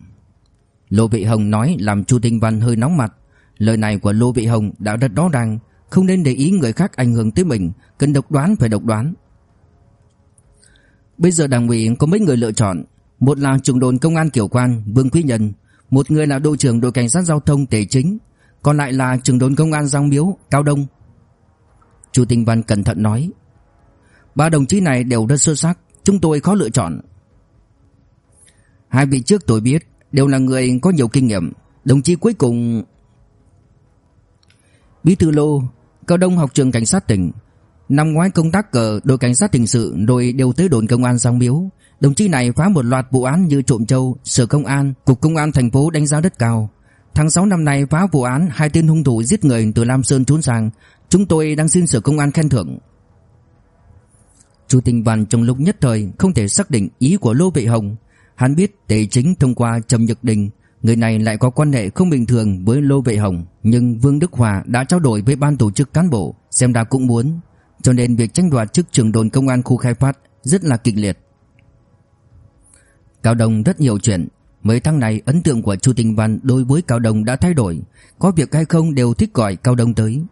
A: Lô Vị Hồng nói làm Chu Tinh Văn hơi nóng mặt, lời này của Lô Vị Hồng đã rất rõ ràng, không nên để ý người khác ảnh hưởng tới mình, cần độc đoán phải độc đoán. Bây giờ đảng ủy có mấy người lựa chọn, một là trưởng đồn công an kiểu Quan Vương Quý Nhân, một người là đội trưởng đội cảnh sát giao thông Tề Chính, còn lại là trưởng đồn công an Giang Miếu Cao Đông. Chủ Tinh Văn cẩn thận nói: "Ba đồng chí này đều rất xuất sắc, chúng tôi khó lựa chọn." Hai vị trước tôi biết đều là người có nhiều kinh nghiệm, đồng chí cuối cùng Bí thư Lô, Cao Đông học trường cảnh sát tỉnh, năm ngoái công tác ở đội cảnh sát hình sự rồi đều tới đồn công an Giang Miếu, Đồng chí này phá một loạt vụ án như trộm châu, sở công an, cục công an thành phố đánh giá rất cao. Tháng 6 năm nay phá vụ án hai tên hung thủ giết người từ Lam Sơn trốn sang, chúng tôi đang xin sở công an khen thưởng. Chủ Tinh Văn trong lúc nhất thời không thể xác định ý của Lô Vệ Hồng, hắn biết Tề Chính thông qua Trầm Nhật Đình, người này lại có quan hệ không bình thường với Lô Vệ Hồng, nhưng Vương Đức Hòa đã trao đổi với ban tổ chức cán bộ, xem ra cũng muốn, cho nên việc tranh đoạt chức trưởng đồn công an khu khai phát rất là kịch liệt. Cao Đông rất nhiều chuyện. Mấy tháng này ấn tượng của Chu Tinh Văn đối với Cao Đông đã thay đổi. Có việc hay không đều thích gọi Cao Đông tới.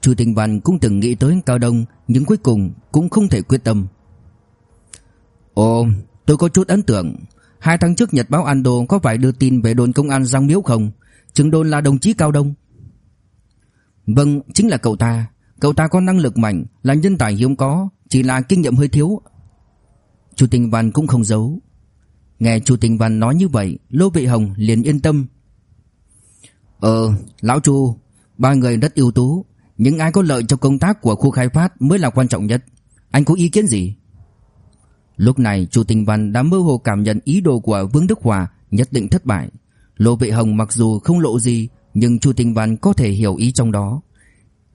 A: Chu Tinh Văn cũng từng nghĩ tới Cao Đông, Nhưng cuối cùng cũng không thể quyết tâm. Ồ, tôi có chút ấn tượng. Hai tháng trước Nhật báo Ando có phải đưa tin về đồn công an Giang Miếu không? Chứng đồn là đồng chí Cao Đông. Vâng chính là cậu ta. Cậu ta có năng lực mạnh, Là nhân tài hiếm có, Chỉ là kinh nghiệm hơi thiếu. Chu Tinh Văn cũng không giấu. Nghe Chu Tình Văn nói như vậy, Lô Vị Hồng liền yên tâm. Ờ Lão Chu, Ba người rất ưu tú. Những ai có lợi cho công tác của khu khai phát mới là quan trọng nhất. Anh có ý kiến gì? Lúc này, Chu Tình Văn đã mơ hồ cảm nhận ý đồ của Vương Đức Hòa, Nhất định thất bại. Lô Vị Hồng mặc dù không lộ gì, Nhưng Chu Tình Văn có thể hiểu ý trong đó.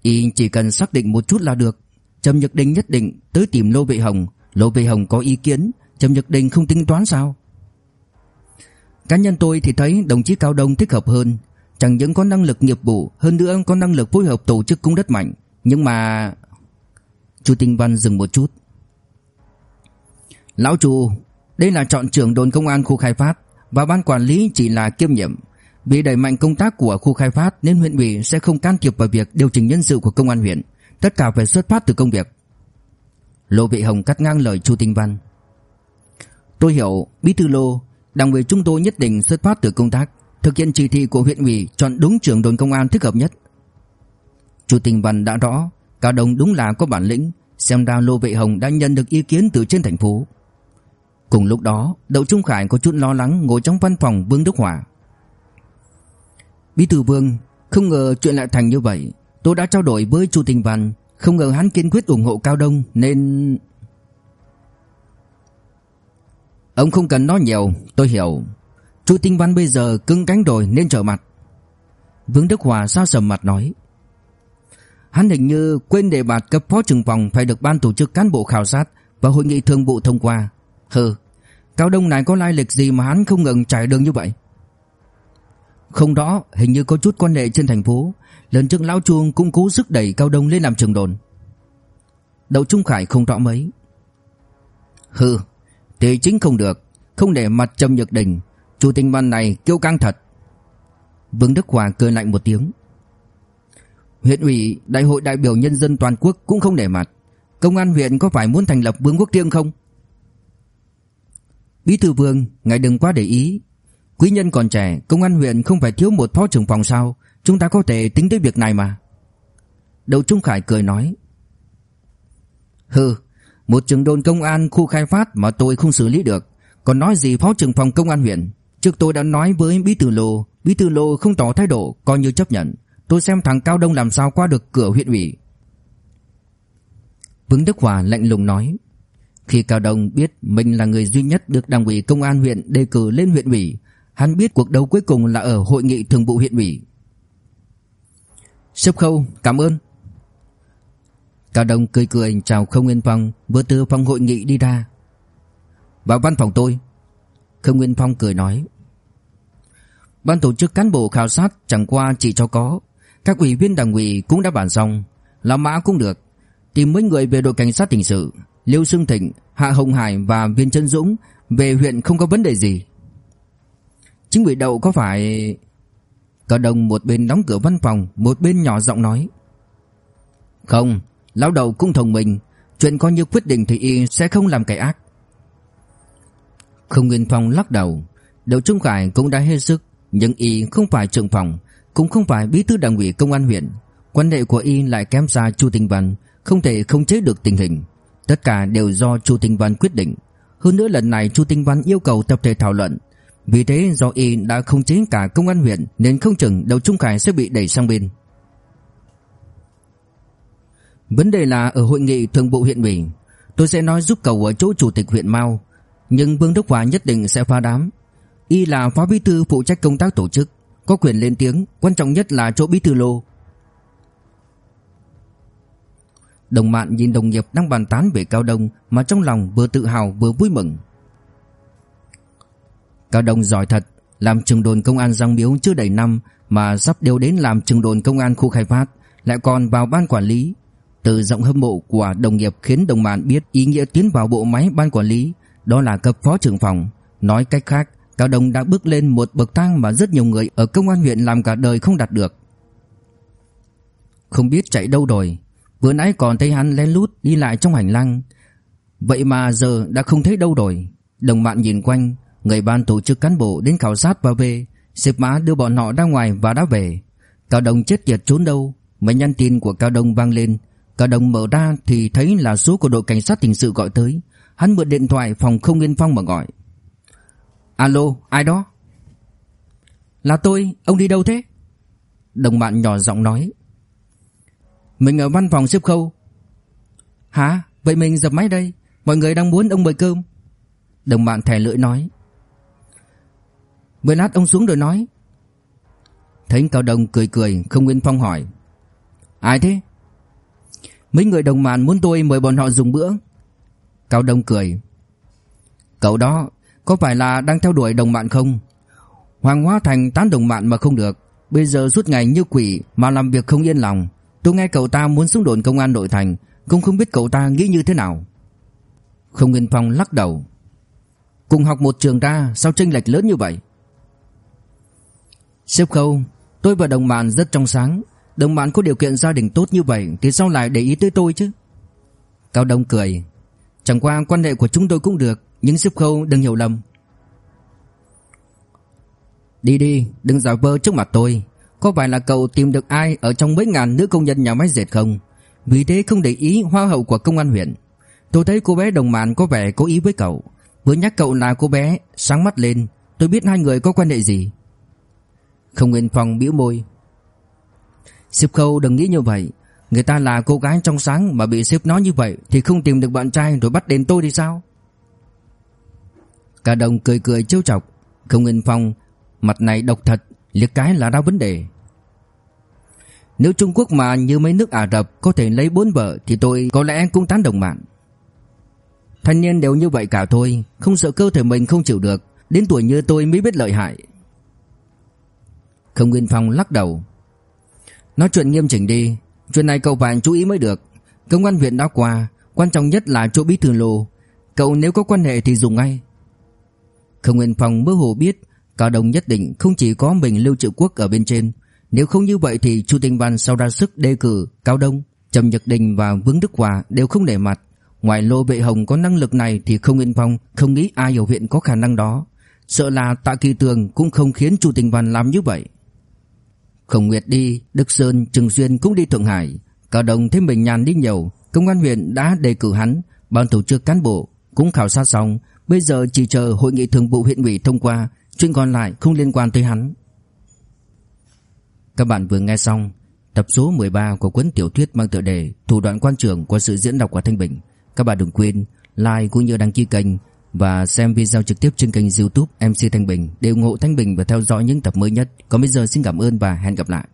A: Y chỉ cần xác định một chút là được. Trầm Nhật Đình nhất định tới tìm Lô Vị Hồng. Lô Vị Hồng có ý kiến Trầm Nhật Đình không tính toán sao? Cá nhân tôi thì thấy đồng chí Cao Đông thích hợp hơn. Chẳng những có năng lực nghiệp vụ, Hơn nữa có năng lực phối hợp tổ chức cung đất mạnh. Nhưng mà, Chu Tinh Văn dừng một chút. Lão chu, Đây là chọn trưởng đồn công an khu khai phát Và ban quản lý chỉ là kiêm nhiệm. Vì đẩy mạnh công tác của khu khai phát Nên huyện ủy sẽ không can thiệp vào việc Điều chỉnh nhân sự của công an huyện. Tất cả phải xuất phát từ công việc. Lô Vị Hồng cắt ngang lời Chu Tinh Văn. Tôi hiểu, Bí thư Lô Đảng ủy chúng tôi nhất định xuất phát từ công tác, Thực hiện chỉ thị của huyện ủy, Chọn đúng trưởng đồn công an thích hợp nhất. Chủ tình Văn đã rõ Cao Đông đúng là có bản lĩnh, Xem ra Lô Vệ Hồng đã nhận được ý kiến từ trên thành phố. Cùng lúc đó, Đậu Trung Khải có chút lo lắng Ngồi trong văn phòng Vương Đức Hòa. Bí thư Vương, Không ngờ chuyện lại thành như vậy. Tôi đã trao đổi với Chu tình Văn, Không ngờ hắn kiên quyết ủng hộ Cao Đông Nên Ông không cần nói nhiều Tôi hiểu Chu Tinh Văn bây giờ cứng cánh rồi nên trở mặt Vương Đức Hòa sao sầm mặt nói Hắn hình như quên đề bạt cấp phó trưởng phòng phải được ban tổ chức cán bộ khảo sát và hội nghị thường vụ thông qua. Hừ, Cao Đông này có lai lịch gì mà hắn không ngừng trải đường như vậy? Không đó, hình như có chút quan hệ trên thành phố. Lần trước lão chuông cũng cố sức đẩy Cao Đông lên làm trường đồn. Đậu Trung Khải không rõ mấy. Hừ, thì chính không được, không để mặt Trầm Nhược Đình, chủ tình ban này kiêu căng thật. Vương Đức Hòa cười lạnh một tiếng. Huyện ủy, đại hội đại biểu nhân dân toàn quốc cũng không để mặt. Công an huyện có phải muốn thành lập vương quốc riêng không? Bí thư vương, ngài đừng quá để ý. Quý nhân còn trẻ, công an huyện không phải thiếu một phó trưởng phòng sao? Chúng ta có thể tính tới việc này mà. Đậu Trung Khải cười nói. Hừ, một trưởng đồn công an khu khai phát mà tôi không xử lý được. Còn nói gì phó trưởng phòng công an huyện? Trước tôi đã nói với bí thư lô, bí thư lô không tỏ thái độ, coi như chấp nhận. Tôi xem thằng Cao Đông làm sao qua được cửa huyện ủy Vương Đức Hòa lạnh lùng nói Khi Cao Đông biết mình là người duy nhất được đảng ủy công an huyện đề cử lên huyện ủy Hắn biết cuộc đấu cuối cùng là ở hội nghị thường vụ huyện ủy Sếp Khâu cảm ơn Cao Đông cười cười chào Khương Nguyên Phong Vừa từ phòng hội nghị đi ra. Vào văn phòng tôi. Khương Nguyên Phong cười nói. Ban tổ chức cán bộ khảo sát chẳng qua chỉ cho có. Các ủy viên đảng ủy cũng đã bàn xong. Lão Mã cũng được. Tìm mấy người về đội cảnh sát hình sự Liêu Sương Thịnh, Hạ Hồng Hải và Viên Trân Dũng Về huyện không có vấn đề gì. Chính ủy đậu có phải? Cao Đông một bên đóng cửa văn phòng Một bên nhỏ giọng nói. Không Lão đầu cũng thông minh Chuyện coi như quyết định thì y sẽ không làm cái ác Không Nguyên Phong lắc đầu đầu Trung Khải cũng đã hết sức Nhưng y không phải trưởng phòng cũng không phải bí thư đảng ủy công an huyện, quan hệ của y lại kém xa Chu Tinh Văn, không thể không chế được tình hình. Tất cả đều do Chu Tinh Văn quyết định. Hơn nữa lần này Chu Tinh Văn yêu cầu tập thể thảo luận. Vì thế do y đã không chế cả công an huyện nên không chừng đầu Trung Khải sẽ bị đẩy sang bên. Vấn đề là ở hội nghị thường vụ huyện ủy, tôi sẽ nói giúp cầu ở chỗ chủ tịch huyện Mao, nhưng Vương Đức Hòa nhất định sẽ phá đám. Y là phó bí thư phụ trách công tác tổ chức, có quyền lên tiếng, quan trọng nhất là chỗ bí thư lô. Đồng Mạn nhìn đồng nghiệp đang bàn tán về Cao Đông mà trong lòng vừa tự hào vừa vui mừng. Cao Đông giỏi thật, làm trường đồn công an Giang Miếu chưa đầy năm mà sắp đều đến làm trường đồn công an khu khai phát, lại còn vào ban quản lý. Từ giọng hâm mộ của đồng nghiệp khiến Đồng bạn biết ý nghĩa tiến vào bộ máy ban quản lý, đó là cấp phó trưởng phòng. Nói cách khác, Cao Đông đã bước lên một bậc thang mà rất nhiều người ở công an huyện làm cả đời không đạt được. Không biết chạy đâu rồi, vừa nãy còn thấy hắn lén lút đi lại trong hành lang. Vậy mà giờ đã không thấy đâu rồi. Đồng bạn nhìn quanh, người ban tổ chức cán bộ đến khảo sát và về, xếp má đưa bọn họ ra ngoài và đã về. Cao Đông chết tiệt trốn đâu? Mấy nhắn tin của Cao Đông vang lên. Cả đồng mở ra thì thấy là số của đội cảnh sát hình sự gọi tới. Hắn mượn điện thoại phòng không yên phong mà gọi. Alo, ai đó? Là tôi, ông đi đâu thế? Đồng bạn nhỏ giọng nói. Mình ở văn phòng xếp khâu. Hả? Vậy mình dập máy đây. Mọi người đang muốn ông mời cơm. Đồng bạn thẻ lưỡi nói. Vừa lát ông xuống rồi nói. Thấy Cao đồng cười cười, không Nguyên Phong hỏi. Ai thế? Mấy người đồng màn muốn tôi mời bọn họ dùng bữa. Cao Đông cười. Cậu đó, có phải là đang theo đuổi đồng bạn không? Hoàng Hóa Thành tán đồng bạn mà không được Bây giờ suốt ngày như quỷ mà làm việc không yên lòng Tôi nghe cậu ta muốn xuống đồn công an nội thành, Cũng không biết cậu ta nghĩ như thế nào Không Nguyên Phong lắc đầu Cùng học một trường ra, Sao chênh lệch lớn như vậy Sếp khâu, Tôi và đồng bạn rất trong sáng Đồng bạn có điều kiện gia đình tốt như vậy Thì sao lại để ý tới tôi chứ? Cao Đông cười. Chẳng qua quan hệ của chúng tôi cũng được, Nhưng xếp khâu đừng hiểu lầm. Đi đi, đừng giả vờ trước mặt tôi. Có phải là cậu tìm được ai Ở trong mấy ngàn nữ công nhân nhà máy dệt không? Vì thế không để ý hoa hậu của công an huyện. Tôi thấy cô bé đồng bạn có vẻ cố ý với cậu. Vừa nhắc cậu là cô bé, Sáng mắt lên. Tôi biết hai người có quan hệ gì. Không Nguyên Phong bĩu môi. Sếp Khâu đừng nghĩ như vậy. Người ta là cô gái trong sáng Mà bị sếp nói như vậy Thì không tìm được bạn trai rồi bắt đến tôi thì sao? Cả đồng cười cười trêu chọc. Không Nguyên Phong, Mặt này độc thật Liệt cái là đau vấn đề. Nếu Trung Quốc mà như mấy nước Ả Rập Có thể lấy bốn vợ Thì tôi có lẽ cũng tán đồng bạn. Thanh niên đều như vậy cả thôi, Không sợ cơ thể mình không chịu được, Đến tuổi như tôi mới biết lợi hại. Không Nguyên Phong lắc đầu. Nói chuyện nghiêm chỉnh đi. Chuyện này cậu phải chú ý mới được. Công an huyện đã qua, Quan trọng nhất là chỗ bí thư lô. Cậu nếu có quan hệ thì dùng ngay. Không Nguyên Phong mơ hồ biết, Cao Đông nhất định không chỉ có mình Lưu Triệu Quốc ở bên trên. Nếu không như vậy thì Chu Tinh Văn sau ra sức đề cử Cao Đông, Trầm Nhật Đình và Vương Đức Hòa đều không để mặt. Ngoài Lô Vệ Hồng có năng lực này thì không Nguyên Phong không nghĩ ai ở huyện có khả năng đó. Sợ là Tạ Kỳ Tường cũng không khiến Chu Tinh Văn làm như vậy. Khổng Nguyệt đi, Đức Sơn, Trừng Xuyên cũng đi Thượng Hải. Cao đồng thấy mình nhàn đi nhiều, công an huyện đã đề cử hắn, ban tổ chức cán bộ cũng khảo sát xong, bây giờ chỉ chờ hội nghị thường vụ huyện ủy thông qua, chuyện còn lại không liên quan tới hắn. Các bạn vừa nghe xong tập số 13 của cuốn tiểu thuyết mang tựa đề Thủ đoạn quan trường của sự diễn đọc của Thanh Bình. Các bạn đừng quên like cũng như đăng ký kênh và xem video trực tiếp trên kênh youtube MC Thanh Bình để ủng hộ Thanh Bình và theo dõi những tập mới nhất. Còn bây giờ xin cảm ơn và hẹn gặp lại.